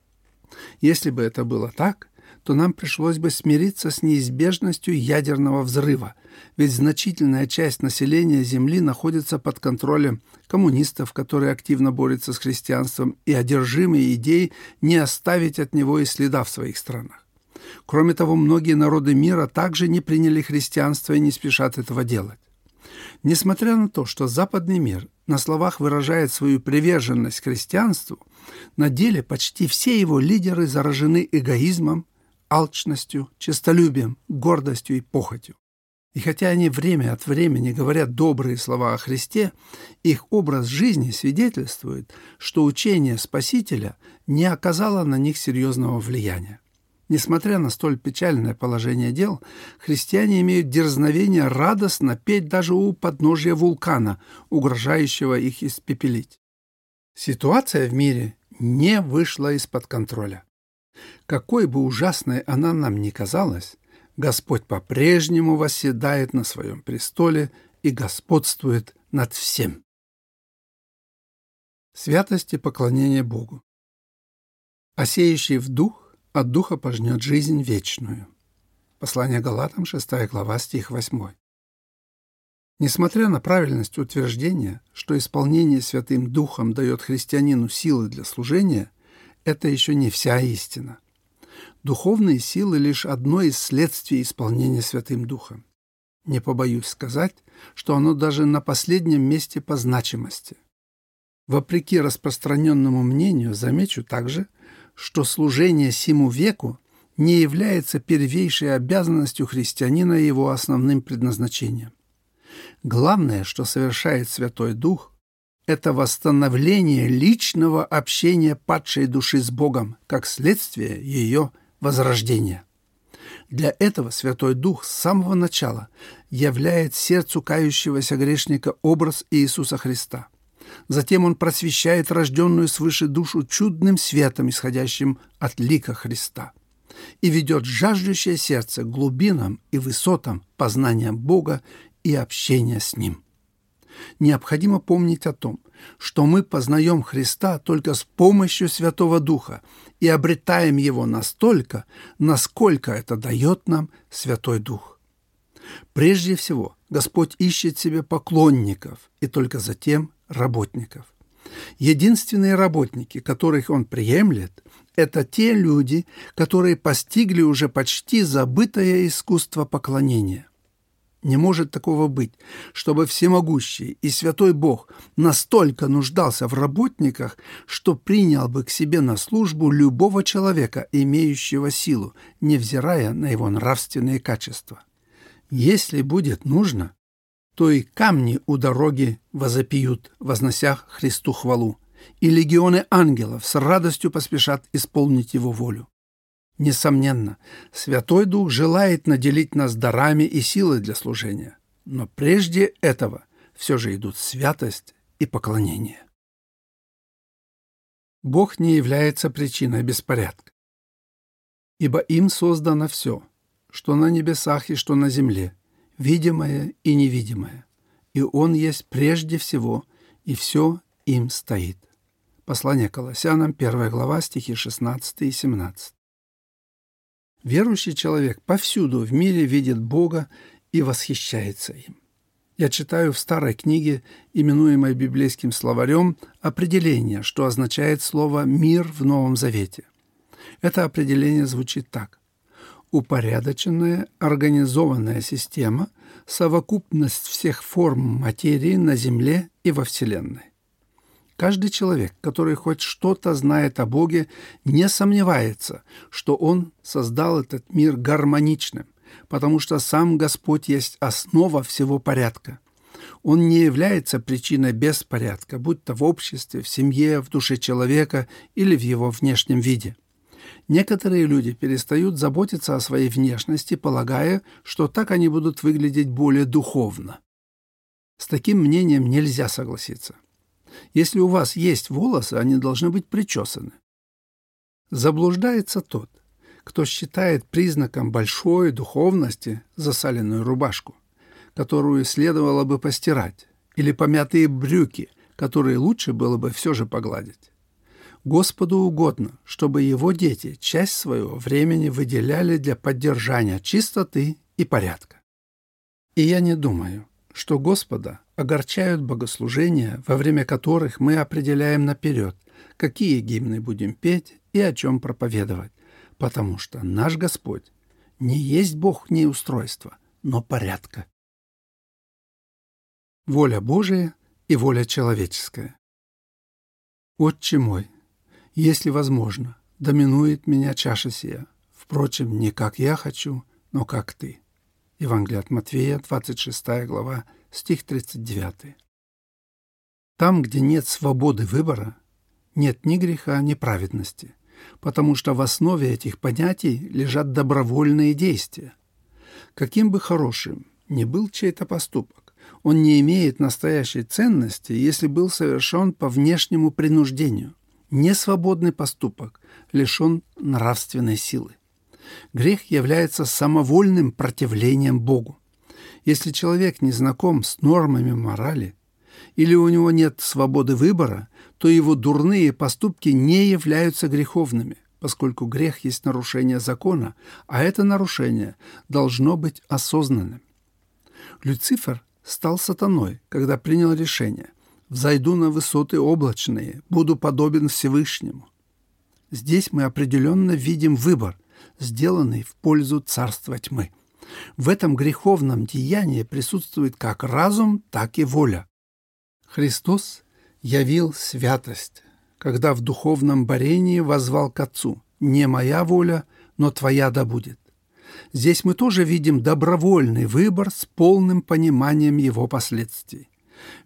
если бы это было так, то нам пришлось бы смириться с неизбежностью ядерного взрыва, ведь значительная часть населения Земли находится под контролем коммунистов, которые активно борются с христианством и одержимые идеей не оставить от него и следа в своих странах. Кроме того, многие народы мира также не приняли христианство и не спешат этого делать. Несмотря на то, что западный мир на словах выражает свою приверженность христианству, на деле почти все его лидеры заражены эгоизмом, алчностью, честолюбием, гордостью и похотью. И хотя они время от времени говорят добрые слова о Христе, их образ жизни свидетельствует, что учение Спасителя не оказало на них серьезного влияния. Несмотря на столь печальное положение дел, христиане имеют дерзновение радостно петь даже у подножия вулкана, угрожающего их испепелить. Ситуация в мире не вышла из-под контроля. Какой бы ужасной она нам ни казалась, Господь по-прежнему восседает на своем престоле и господствует над всем. Святость и поклонение Богу. Осеющий в дух от духа пожнет жизнь вечную. Послание Галатам, 6 глава, стих 8. Несмотря на правильность утверждения, что исполнение Святым Духом дает христианину силы для служения, это еще не вся истина. Духовные силы – лишь одно из следствий исполнения Святым Духом. Не побоюсь сказать, что оно даже на последнем месте по значимости. Вопреки распространенному мнению, замечу также – что служение сему веку не является первейшей обязанностью христианина и его основным предназначением. Главное, что совершает Святой Дух, это восстановление личного общения падшей души с Богом, как следствие ее возрождения. Для этого Святой Дух с самого начала являет сердцу кающегося грешника образ Иисуса Христа – Затем он просвещает рожденную свыше душу чудным светом, исходящим от лика Христа, и ведет жаждущее сердце глубинам и высотам познания Бога и общения с Ним. Необходимо помнить о том, что мы познаем Христа только с помощью Святого Духа и обретаем Его настолько, насколько это дает нам Святой Дух. Прежде всего, Господь ищет себе поклонников и только затем работников. Единственные работники, которых он приемлет, это те люди, которые постигли уже почти забытое искусство поклонения. Не может такого быть, чтобы всемогущий и святой Бог настолько нуждался в работниках, что принял бы к себе на службу любого человека, имеющего силу, невзирая на его нравственные качества. Если будет нужно, то и камни у дороги возопьют, вознося Христу хвалу, и легионы ангелов с радостью поспешат исполнить Его волю. Несомненно, Святой Дух желает наделить нас дарами и силой для служения, но прежде этого все же идут святость и поклонение. Бог не является причиной беспорядка, ибо им создано все, что на небесах и что на земле, видимое и невидимое, и Он есть прежде всего, и все им стоит. Послание Колоссянам, 1 глава, стихи 16 и 17. Верующий человек повсюду в мире видит Бога и восхищается им. Я читаю в старой книге, именуемой библейским словарем, определение, что означает слово «мир» в Новом Завете. Это определение звучит так упорядоченная, организованная система, совокупность всех форм материи на Земле и во Вселенной. Каждый человек, который хоть что-то знает о Боге, не сомневается, что Он создал этот мир гармоничным, потому что сам Господь есть основа всего порядка. Он не является причиной беспорядка, будь то в обществе, в семье, в душе человека или в его внешнем виде – Некоторые люди перестают заботиться о своей внешности, полагая, что так они будут выглядеть более духовно. С таким мнением нельзя согласиться. Если у вас есть волосы, они должны быть причесаны. Заблуждается тот, кто считает признаком большой духовности засаленную рубашку, которую следовало бы постирать, или помятые брюки, которые лучше было бы все же погладить. Господу угодно, чтобы его дети часть своего времени выделяли для поддержания чистоты и порядка. И я не думаю, что Господа огорчают богослужения, во время которых мы определяем наперед, какие гимны будем петь и о чем проповедовать, потому что наш Господь не есть Бог неустройства, но порядка. Воля Божия и воля человеческая. Отче мой, если возможно, доминует меня чаша сия, впрочем, не как я хочу, но как ты. Евангелие от Матфея, 26 глава, стих 39. Там, где нет свободы выбора, нет ни греха, ни праведности, потому что в основе этих понятий лежат добровольные действия. Каким бы хорошим ни был чей-то поступок, он не имеет настоящей ценности, если был совершен по внешнему принуждению. Несвободный поступок лишен нравственной силы. Грех является самовольным противлением Богу. Если человек не знаком с нормами морали, или у него нет свободы выбора, то его дурные поступки не являются греховными, поскольку грех есть нарушение закона, а это нарушение должно быть осознанным. Люцифер стал сатаной, когда принял решение «взойду на высоты облачные, буду подобен Всевышнему». Здесь мы определенно видим выбор – сделанный в пользу царства тьмы. В этом греховном деянии присутствует как разум, так и воля. Христос явил святость, когда в духовном борении возвал к Отцу «Не моя воля, но Твоя да будет». Здесь мы тоже видим добровольный выбор с полным пониманием его последствий.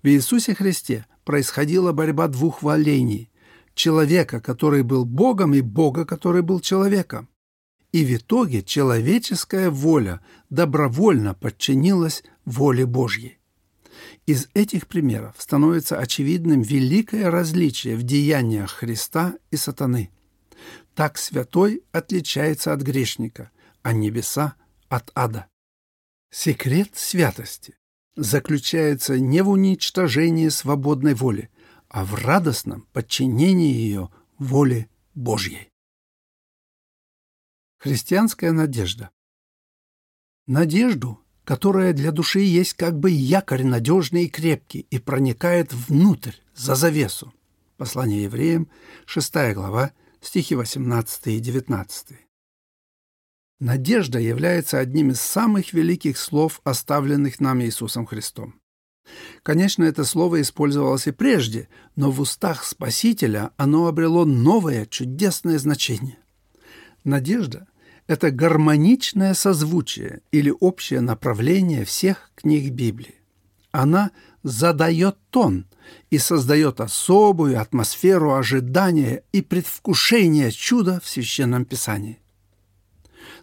В Иисусе Христе происходила борьба двух волений – человека, который был Богом, и Бога, который был человеком. И в итоге человеческая воля добровольно подчинилась воле Божьей. Из этих примеров становится очевидным великое различие в деяниях Христа и сатаны. Так святой отличается от грешника, а небеса – от ада. Секрет святости заключается не в уничтожении свободной воли, а в радостном подчинении ее воле Божьей. Христианская надежда. Надежду, которая для души есть как бы якорь надежный и крепкий и проникает внутрь, за завесу. Послание евреям, 6 глава, стихи 18 и 19. Надежда является одним из самых великих слов, оставленных нам Иисусом Христом. Конечно, это слово использовалось и прежде, но в устах Спасителя оно обрело новое чудесное значение. Надежда это гармоничное созвучие или общее направление всех книг Библии. Она задает тон и создает особую атмосферу ожидания и предвкушения чуда в Священном Писании.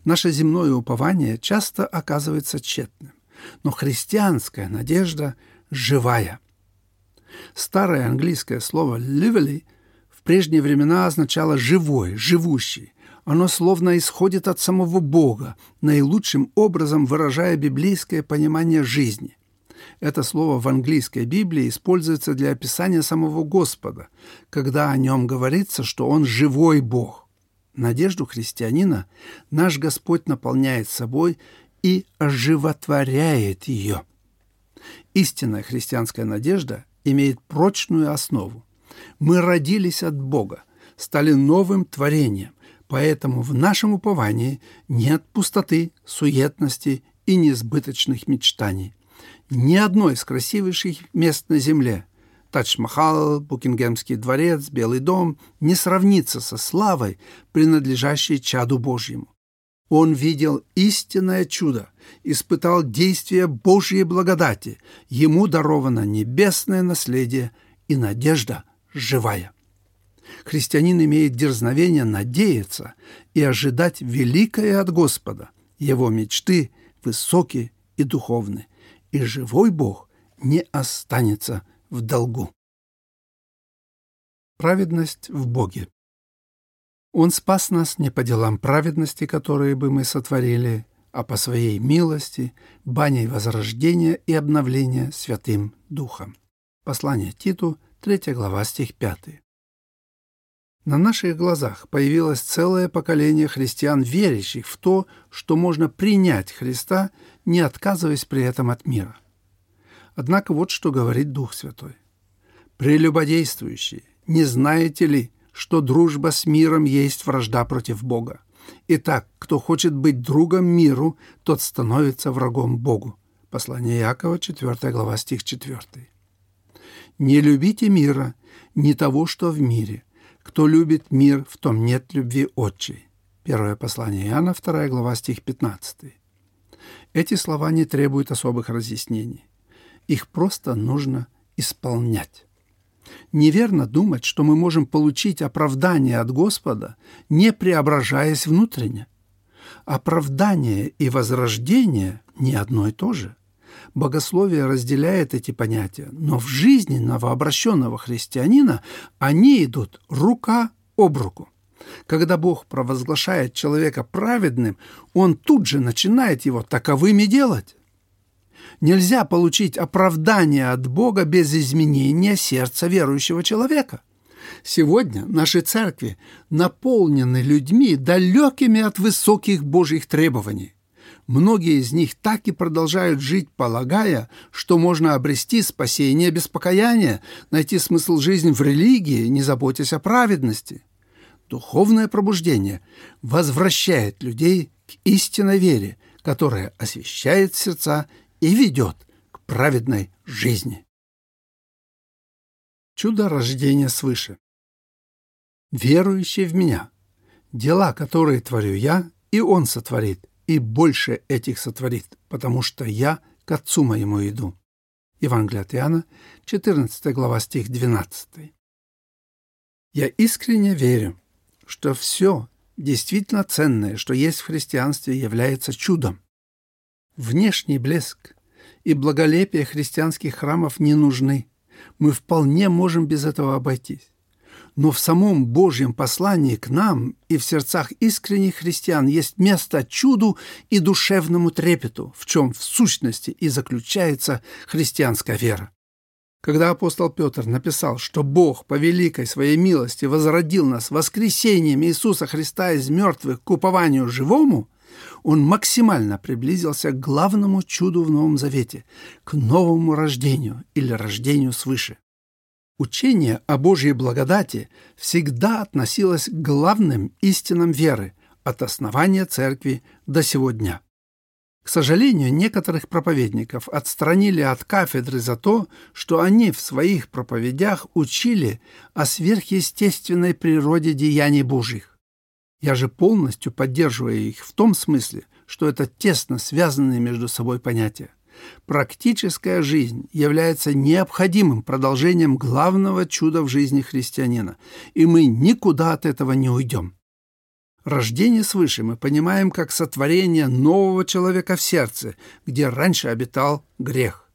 Наше земное упование часто оказывается тщетным, но христианская надежда живая. Старое английское слово «lively» в прежние времена означало «живой», «живущий», оно словно исходит от самого Бога, наилучшим образом выражая библейское понимание жизни. Это слово в английской Библии используется для описания самого Господа, когда о нем говорится, что Он живой Бог. Надежду христианина наш Господь наполняет собой и оживотворяет ее. Истинная христианская надежда имеет прочную основу. Мы родились от Бога, стали новым творением, Поэтому в нашем уповании нет пустоты, суетности и несбыточных мечтаний. Ни одно из красивейших мест на земле – Тадж-Махал, Букингемский дворец, Белый дом – не сравнится со славой, принадлежащей чаду Божьему. Он видел истинное чудо, испытал действие Божьей благодати, ему даровано небесное наследие и надежда живая христианин имеет дерзновение надеяться и ожидать великое от Господа. Его мечты высокие и духовны, и живой Бог не останется в долгу. Праведность в Боге. Он спас нас не по делам праведности, которые бы мы сотворили, а по своей милости, баней возрождения и обновления Святым Духом. Послание Титу, 3 глава, стих 5. На наших глазах появилось целое поколение христиан, верящих в то, что можно принять Христа, не отказываясь при этом от мира. Однако вот что говорит Дух Святой. «Прелюбодействующие, не знаете ли, что дружба с миром есть вражда против Бога? Итак, кто хочет быть другом миру, тот становится врагом Богу». Послание Якова, 4 глава, стих 4. «Не любите мира, не того, что в мире. Кто любит мир, в том нет любви отчей». Первое послание Иоанна, 2 глава, стих 15. Эти слова не требуют особых разъяснений. Их просто нужно исполнять. Неверно думать, что мы можем получить оправдание от Господа, не преображаясь внутренне. Оправдание и возрождение не одно и то же. Богословие разделяет эти понятия, но в жизни новообращенного христианина они идут рука об руку. Когда Бог провозглашает человека праведным, Он тут же начинает его таковыми делать. Нельзя получить оправдание от Бога без изменения сердца верующего человека. Сегодня наши церкви наполнены людьми, далекими от высоких Божьих требований. Многие из них так и продолжают жить, полагая, что можно обрести спасение без покаяния, найти смысл жизни в религии, не заботясь о праведности. Духовное пробуждение возвращает людей к истинной вере, которая освещает сердца и ведет к праведной жизни. Чудо рождения свыше. Верующий в меня, дела, которые творю я, и он сотворит, и больше этих сотворит, потому что я к Отцу моему иду». Евангелие от Иоанна, 14 глава, стих 12. Я искренне верю, что все действительно ценное, что есть в христианстве, является чудом. Внешний блеск и благолепие христианских храмов не нужны. Мы вполне можем без этого обойтись но в самом Божьем послании к нам и в сердцах искренних христиан есть место чуду и душевному трепету, в чем в сущности и заключается христианская вера. Когда апостол Петр написал, что Бог по великой своей милости возродил нас воскресением Иисуса Христа из мертвых к упованию живому, он максимально приблизился к главному чуду в Новом Завете, к новому рождению или рождению свыше. Учение о Божьей благодати всегда относилось к главным истинам веры от основания церкви до сего дня. К сожалению, некоторых проповедников отстранили от кафедры за то, что они в своих проповедях учили о сверхъестественной природе деяний Божьих. Я же полностью поддерживаю их в том смысле, что это тесно связанные между собой понятия. Практическая жизнь является необходимым продолжением главного чуда в жизни христианина, и мы никуда от этого не уйдем. Рождение свыше мы понимаем как сотворение нового человека в сердце, где раньше обитал грех.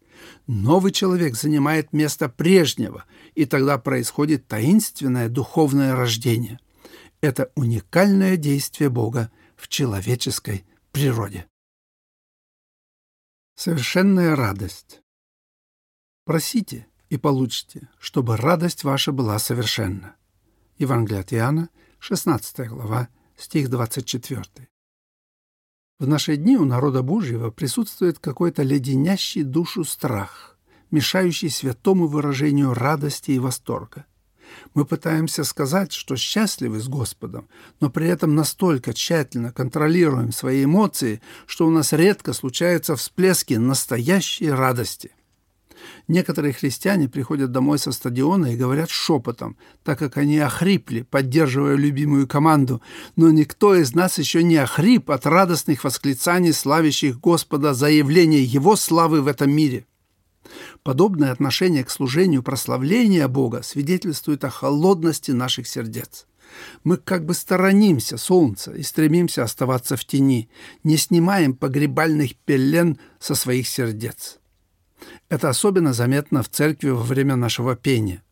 Новый человек занимает место прежнего, и тогда происходит таинственное духовное рождение. Это уникальное действие Бога в человеческой природе. Совершенная радость. Просите и получите, чтобы радость ваша была совершенна. Евангелие от Иоанна, 16 глава, стих 24. В наши дни у народа Божьего присутствует какой-то леденящий душу страх, мешающий святому выражению радости и восторга. Мы пытаемся сказать, что счастливы с Господом, но при этом настолько тщательно контролируем свои эмоции, что у нас редко случаются всплески настоящей радости. Некоторые христиане приходят домой со стадиона и говорят шепотом, так как они охрипли, поддерживая любимую команду, но никто из нас еще не охрип от радостных восклицаний, славящих Господа за явление Его славы в этом мире – Подобное отношение к служению прославления Бога свидетельствует о холодности наших сердец. Мы как бы сторонимся солнца и стремимся оставаться в тени, не снимаем погребальных пелен со своих сердец. Это особенно заметно в церкви во время нашего пения.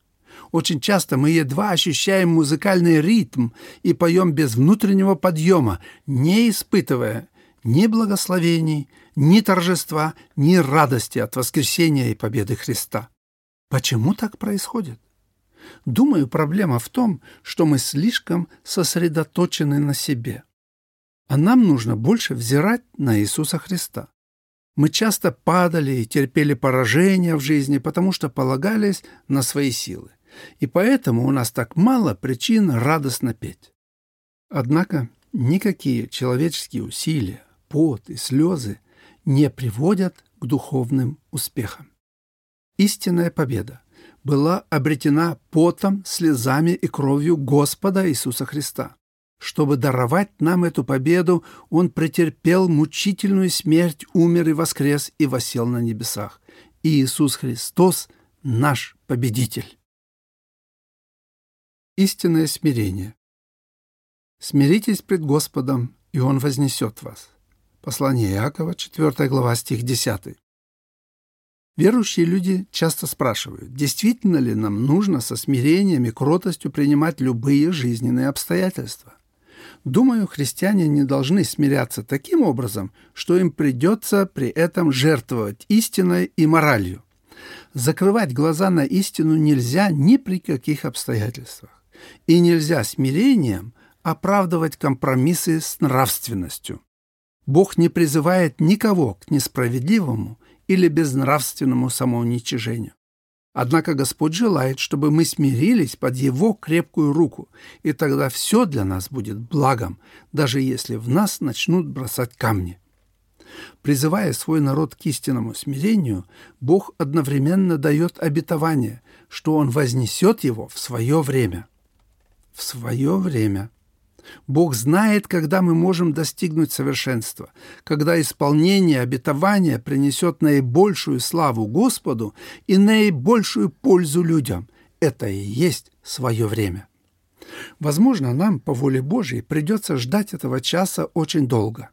Очень часто мы едва ощущаем музыкальный ритм и поем без внутреннего подъема, не испытывая ни благословений, ни торжества, ни радости от воскресения и победы Христа. Почему так происходит? Думаю, проблема в том, что мы слишком сосредоточены на себе. А нам нужно больше взирать на Иисуса Христа. Мы часто падали и терпели поражения в жизни, потому что полагались на свои силы. И поэтому у нас так мало причин радостно петь. Однако никакие человеческие усилия, пот и слезы не приводят к духовным успехам. Истинная победа была обретена потом, слезами и кровью Господа Иисуса Христа. Чтобы даровать нам эту победу, Он претерпел мучительную смерть, умер и воскрес и восел на небесах. И Иисус Христос – наш победитель. Истинное смирение. «Смиритесь пред Господом, и Он вознесет вас». Послание Иакова, 4 глава, стих 10. Верующие люди часто спрашивают, действительно ли нам нужно со смирением и кротостью принимать любые жизненные обстоятельства. Думаю, христиане не должны смиряться таким образом, что им придется при этом жертвовать истиной и моралью. Закрывать глаза на истину нельзя ни при каких обстоятельствах. И нельзя смирением оправдывать компромиссы с нравственностью. Бог не призывает никого к несправедливому или безнравственному самоуничижению. Однако Господь желает, чтобы мы смирились под Его крепкую руку, и тогда все для нас будет благом, даже если в нас начнут бросать камни. Призывая свой народ к истинному смирению, Бог одновременно дает обетование, что Он вознесет его в свое время. В свое время – Бог знает, когда мы можем достигнуть совершенства, когда исполнение обетования принесет наибольшую славу Господу и наибольшую пользу людям. Это и есть свое время. Возможно, нам по воле Божьей придется ждать этого часа очень долго.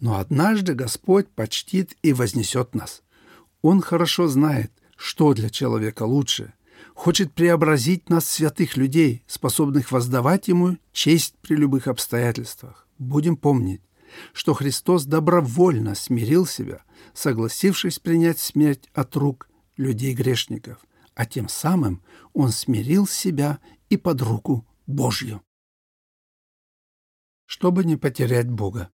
Но однажды Господь почтит и вознесет нас. Он хорошо знает, что для человека лучше – хочет преобразить нас, святых людей, способных воздавать Ему честь при любых обстоятельствах. Будем помнить, что Христос добровольно смирил себя, согласившись принять смерть от рук людей-грешников, а тем самым Он смирил себя и под руку Божью. Чтобы не потерять Бога.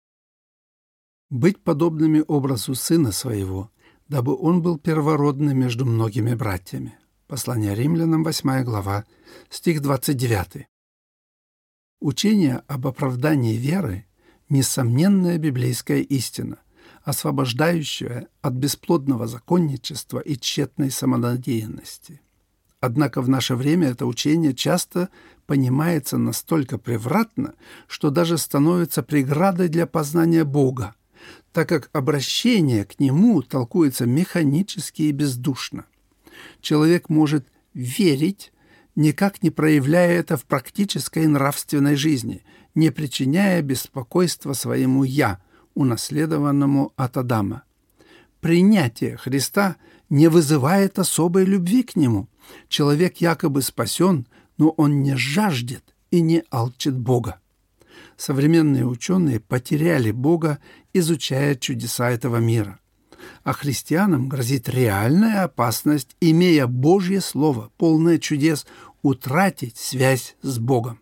Быть подобными образу Сына Своего, дабы Он был первородным между многими братьями. Послание римлянам, 8 глава, стих 29. Учение об оправдании веры – несомненная библейская истина, освобождающая от бесплодного законничества и тщетной самонадеянности. Однако в наше время это учение часто понимается настолько превратно, что даже становится преградой для познания Бога, так как обращение к Нему толкуется механически и бездушно – человек может верить, никак не проявляя это в практической нравственной жизни, не причиняя беспокойства своему «я», унаследованному от Адама. Принятие Христа не вызывает особой любви к Нему. Человек якобы спасен, но он не жаждет и не алчит Бога. Современные ученые потеряли Бога, изучая чудеса этого мира – а христианам грозит реальная опасность, имея Божье Слово, полное чудес, утратить связь с Богом.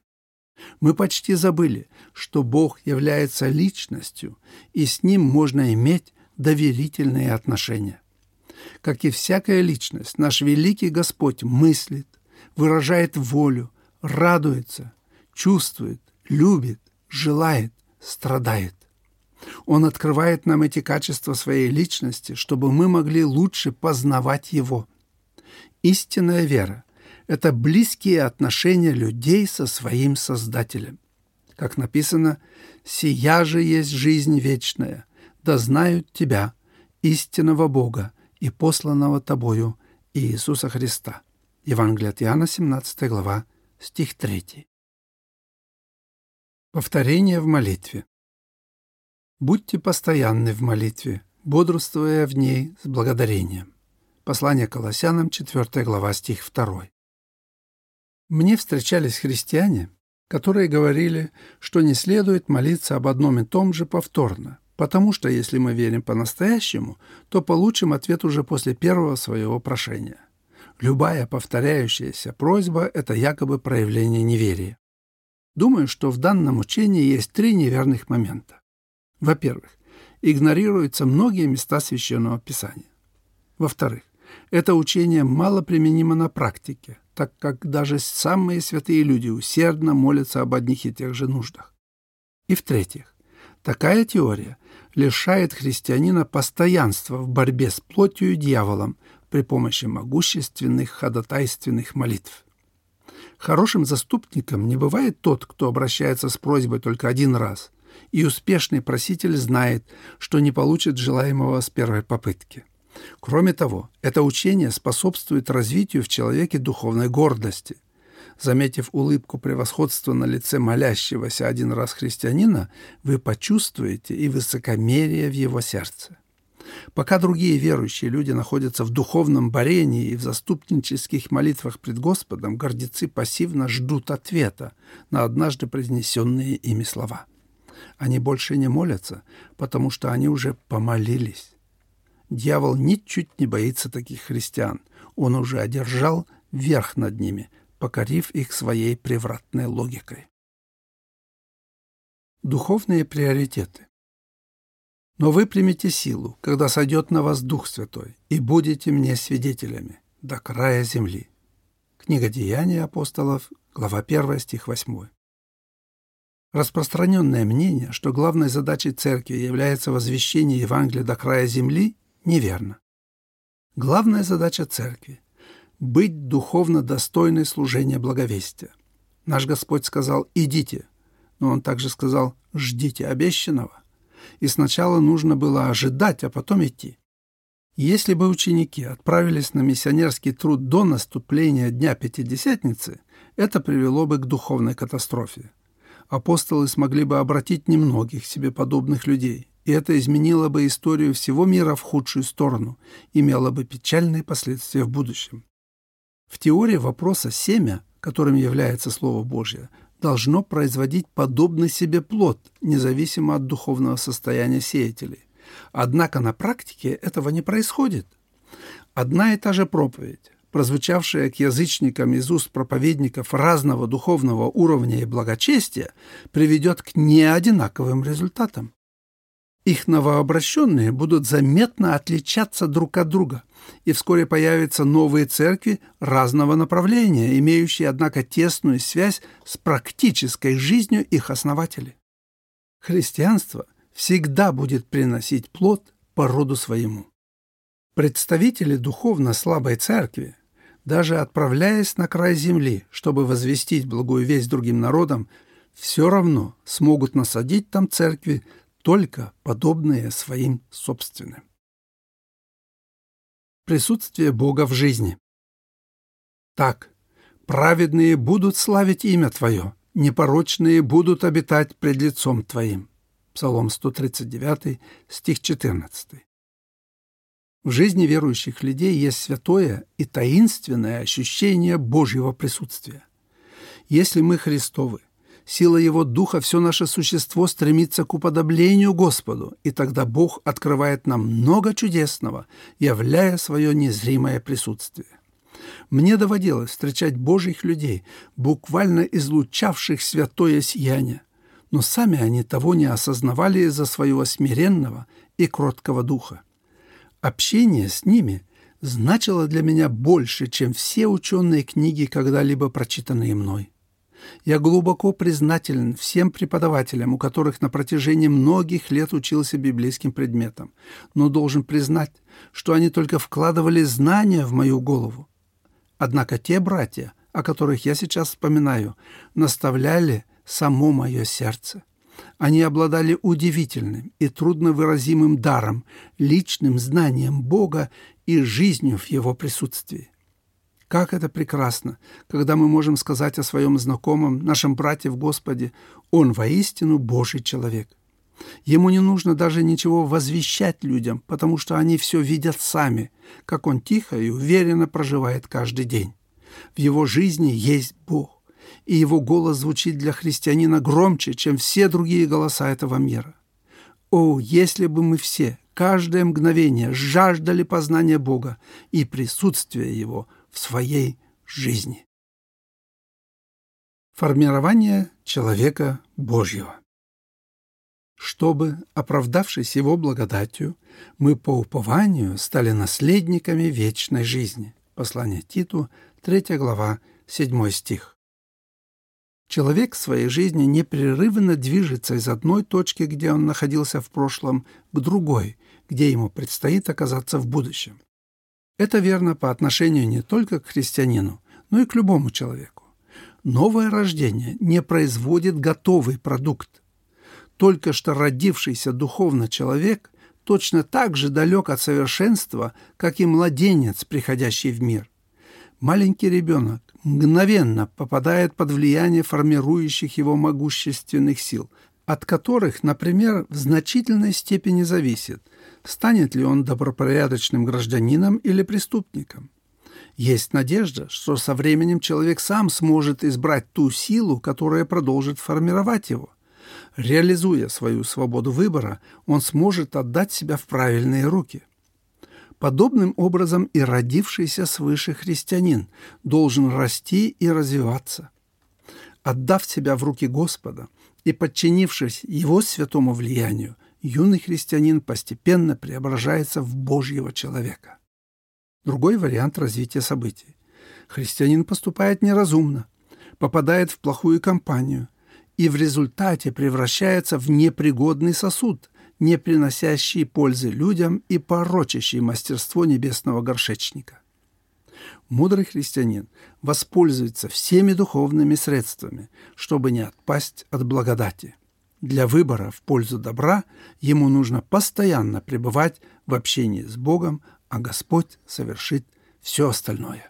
Мы почти забыли, что Бог является личностью, и с Ним можно иметь доверительные отношения. Как и всякая личность, наш великий Господь мыслит, выражает волю, радуется, чувствует, любит, желает, страдает. Он открывает нам эти качества своей личности, чтобы мы могли лучше познавать Его. Истинная вера – это близкие отношения людей со своим Создателем. Как написано, «Сия же есть жизнь вечная, да знают Тебя, истинного Бога и посланного Тобою Иисуса Христа». Евангелие от Иоанна, 17 глава, стих 3. Повторение в молитве. Будьте постоянны в молитве, бодрствуя в ней с благодарением. Послание Колоссянам, 4 глава, стих 2. Мне встречались христиане, которые говорили, что не следует молиться об одном и том же повторно, потому что если мы верим по-настоящему, то получим ответ уже после первого своего прошения. Любая повторяющаяся просьба – это якобы проявление неверия. Думаю, что в данном учении есть три неверных момента. Во-первых, игнорируются многие места Священного Писания. Во-вторых, это учение мало применимо на практике, так как даже самые святые люди усердно молятся об одних и тех же нуждах. И в-третьих, такая теория лишает христианина постоянства в борьбе с плотью и дьяволом при помощи могущественных ходатайственных молитв. Хорошим заступником не бывает тот, кто обращается с просьбой только один раз, и успешный проситель знает, что не получит желаемого с первой попытки. Кроме того, это учение способствует развитию в человеке духовной гордости. Заметив улыбку превосходства на лице молящегося один раз христианина, вы почувствуете и высокомерие в его сердце. Пока другие верующие люди находятся в духовном борении и в заступнических молитвах пред Господом, гордецы пассивно ждут ответа на однажды произнесенные ими слова. Они больше не молятся, потому что они уже помолились. Дьявол ничуть не боится таких христиан. Он уже одержал верх над ними, покорив их своей превратной логикой. Духовные приоритеты. Но вы примете силу, когда сойдет на вас Дух Святой, и будете мне свидетелями до края земли. Книга Деяний апостолов, глава 1, стих 8. Распространенное мнение, что главной задачей церкви является возвещение Евангелия до края земли, неверно. Главная задача церкви – быть духовно достойной служения благовестия. Наш Господь сказал «идите», но Он также сказал «ждите обещанного» и сначала нужно было ожидать, а потом идти. Если бы ученики отправились на миссионерский труд до наступления Дня Пятидесятницы, это привело бы к духовной катастрофе. Апостолы смогли бы обратить немногих себе подобных людей, и это изменило бы историю всего мира в худшую сторону, имело бы печальные последствия в будущем. В теории вопроса «семя», которым является Слово Божье, должно производить подобный себе плод, независимо от духовного состояния сеятелей. Однако на практике этого не происходит. Одна и та же проповедь, прозвучавшая к язычникам из уст проповедников разного духовного уровня и благочестия, приведет к неодинаковым результатам. Их новообращенные будут заметно отличаться друг от друга, и вскоре появятся новые церкви разного направления, имеющие, однако, тесную связь с практической жизнью их основателей. Христианство всегда будет приносить плод по роду своему. Представители духовно слабой церкви, даже отправляясь на край земли, чтобы возвестить благую весть другим народам, все равно смогут насадить там церкви только подобные своим собственным. Присутствие Бога в жизни. Так, праведные будут славить имя Твое, непорочные будут обитать пред лицом Твоим. Псалом 139, стих 14. В жизни верующих людей есть святое и таинственное ощущение Божьего присутствия. Если мы Христовы, сила Его Духа все наше существо стремится к уподоблению Господу, и тогда Бог открывает нам много чудесного, являя свое незримое присутствие. Мне доводилось встречать Божьих людей, буквально излучавших святое сияние, но сами они того не осознавали из-за своего смиренного и кроткого духа. Общение с ними значило для меня больше, чем все ученые книги, когда-либо прочитанные мной. Я глубоко признателен всем преподавателям, у которых на протяжении многих лет учился библейским предметам, но должен признать, что они только вкладывали знания в мою голову. Однако те братья, о которых я сейчас вспоминаю, наставляли само мое сердце. Они обладали удивительным и трудновыразимым даром, личным знанием Бога и жизнью в Его присутствии. Как это прекрасно, когда мы можем сказать о своем знакомом, нашем брате в Господе, он воистину Божий человек. Ему не нужно даже ничего возвещать людям, потому что они все видят сами, как он тихо и уверенно проживает каждый день. В его жизни есть Бог, и его голос звучит для христианина громче, чем все другие голоса этого мира. О, если бы мы все, каждое мгновение, жаждали познания Бога и присутствия Его в своей жизни. Формирование человека Божьего. Чтобы, оправдавшись Его благодатью, мы по упованию стали наследниками вечной жизни. Послание Титу, 3 глава, 7 стих. Человек в своей жизни непрерывно движется из одной точки, где он находился в прошлом, к другой, где ему предстоит оказаться в будущем. Это верно по отношению не только к христианину, но и к любому человеку. Новое рождение не производит готовый продукт. Только что родившийся духовно человек точно так же далек от совершенства, как и младенец, приходящий в мир. Маленький ребенок мгновенно попадает под влияние формирующих его могущественных сил, от которых, например, в значительной степени зависит, станет ли он добропорядочным гражданином или преступником. Есть надежда, что со временем человек сам сможет избрать ту силу, которая продолжит формировать его. Реализуя свою свободу выбора, он сможет отдать себя в правильные руки. Подобным образом и родившийся свыше христианин должен расти и развиваться. Отдав себя в руки Господа и подчинившись Его святому влиянию, юный христианин постепенно преображается в Божьего человека. Другой вариант развития событий. Христианин поступает неразумно, попадает в плохую компанию и в результате превращается в непригодный сосуд, не приносящий пользы людям и порочащий мастерство небесного горшечника. Мудрый христианин воспользуется всеми духовными средствами, чтобы не отпасть от благодати – для выбора в пользу добра ему нужно постоянно пребывать в общении с Богом, а Господь совершит все остальное.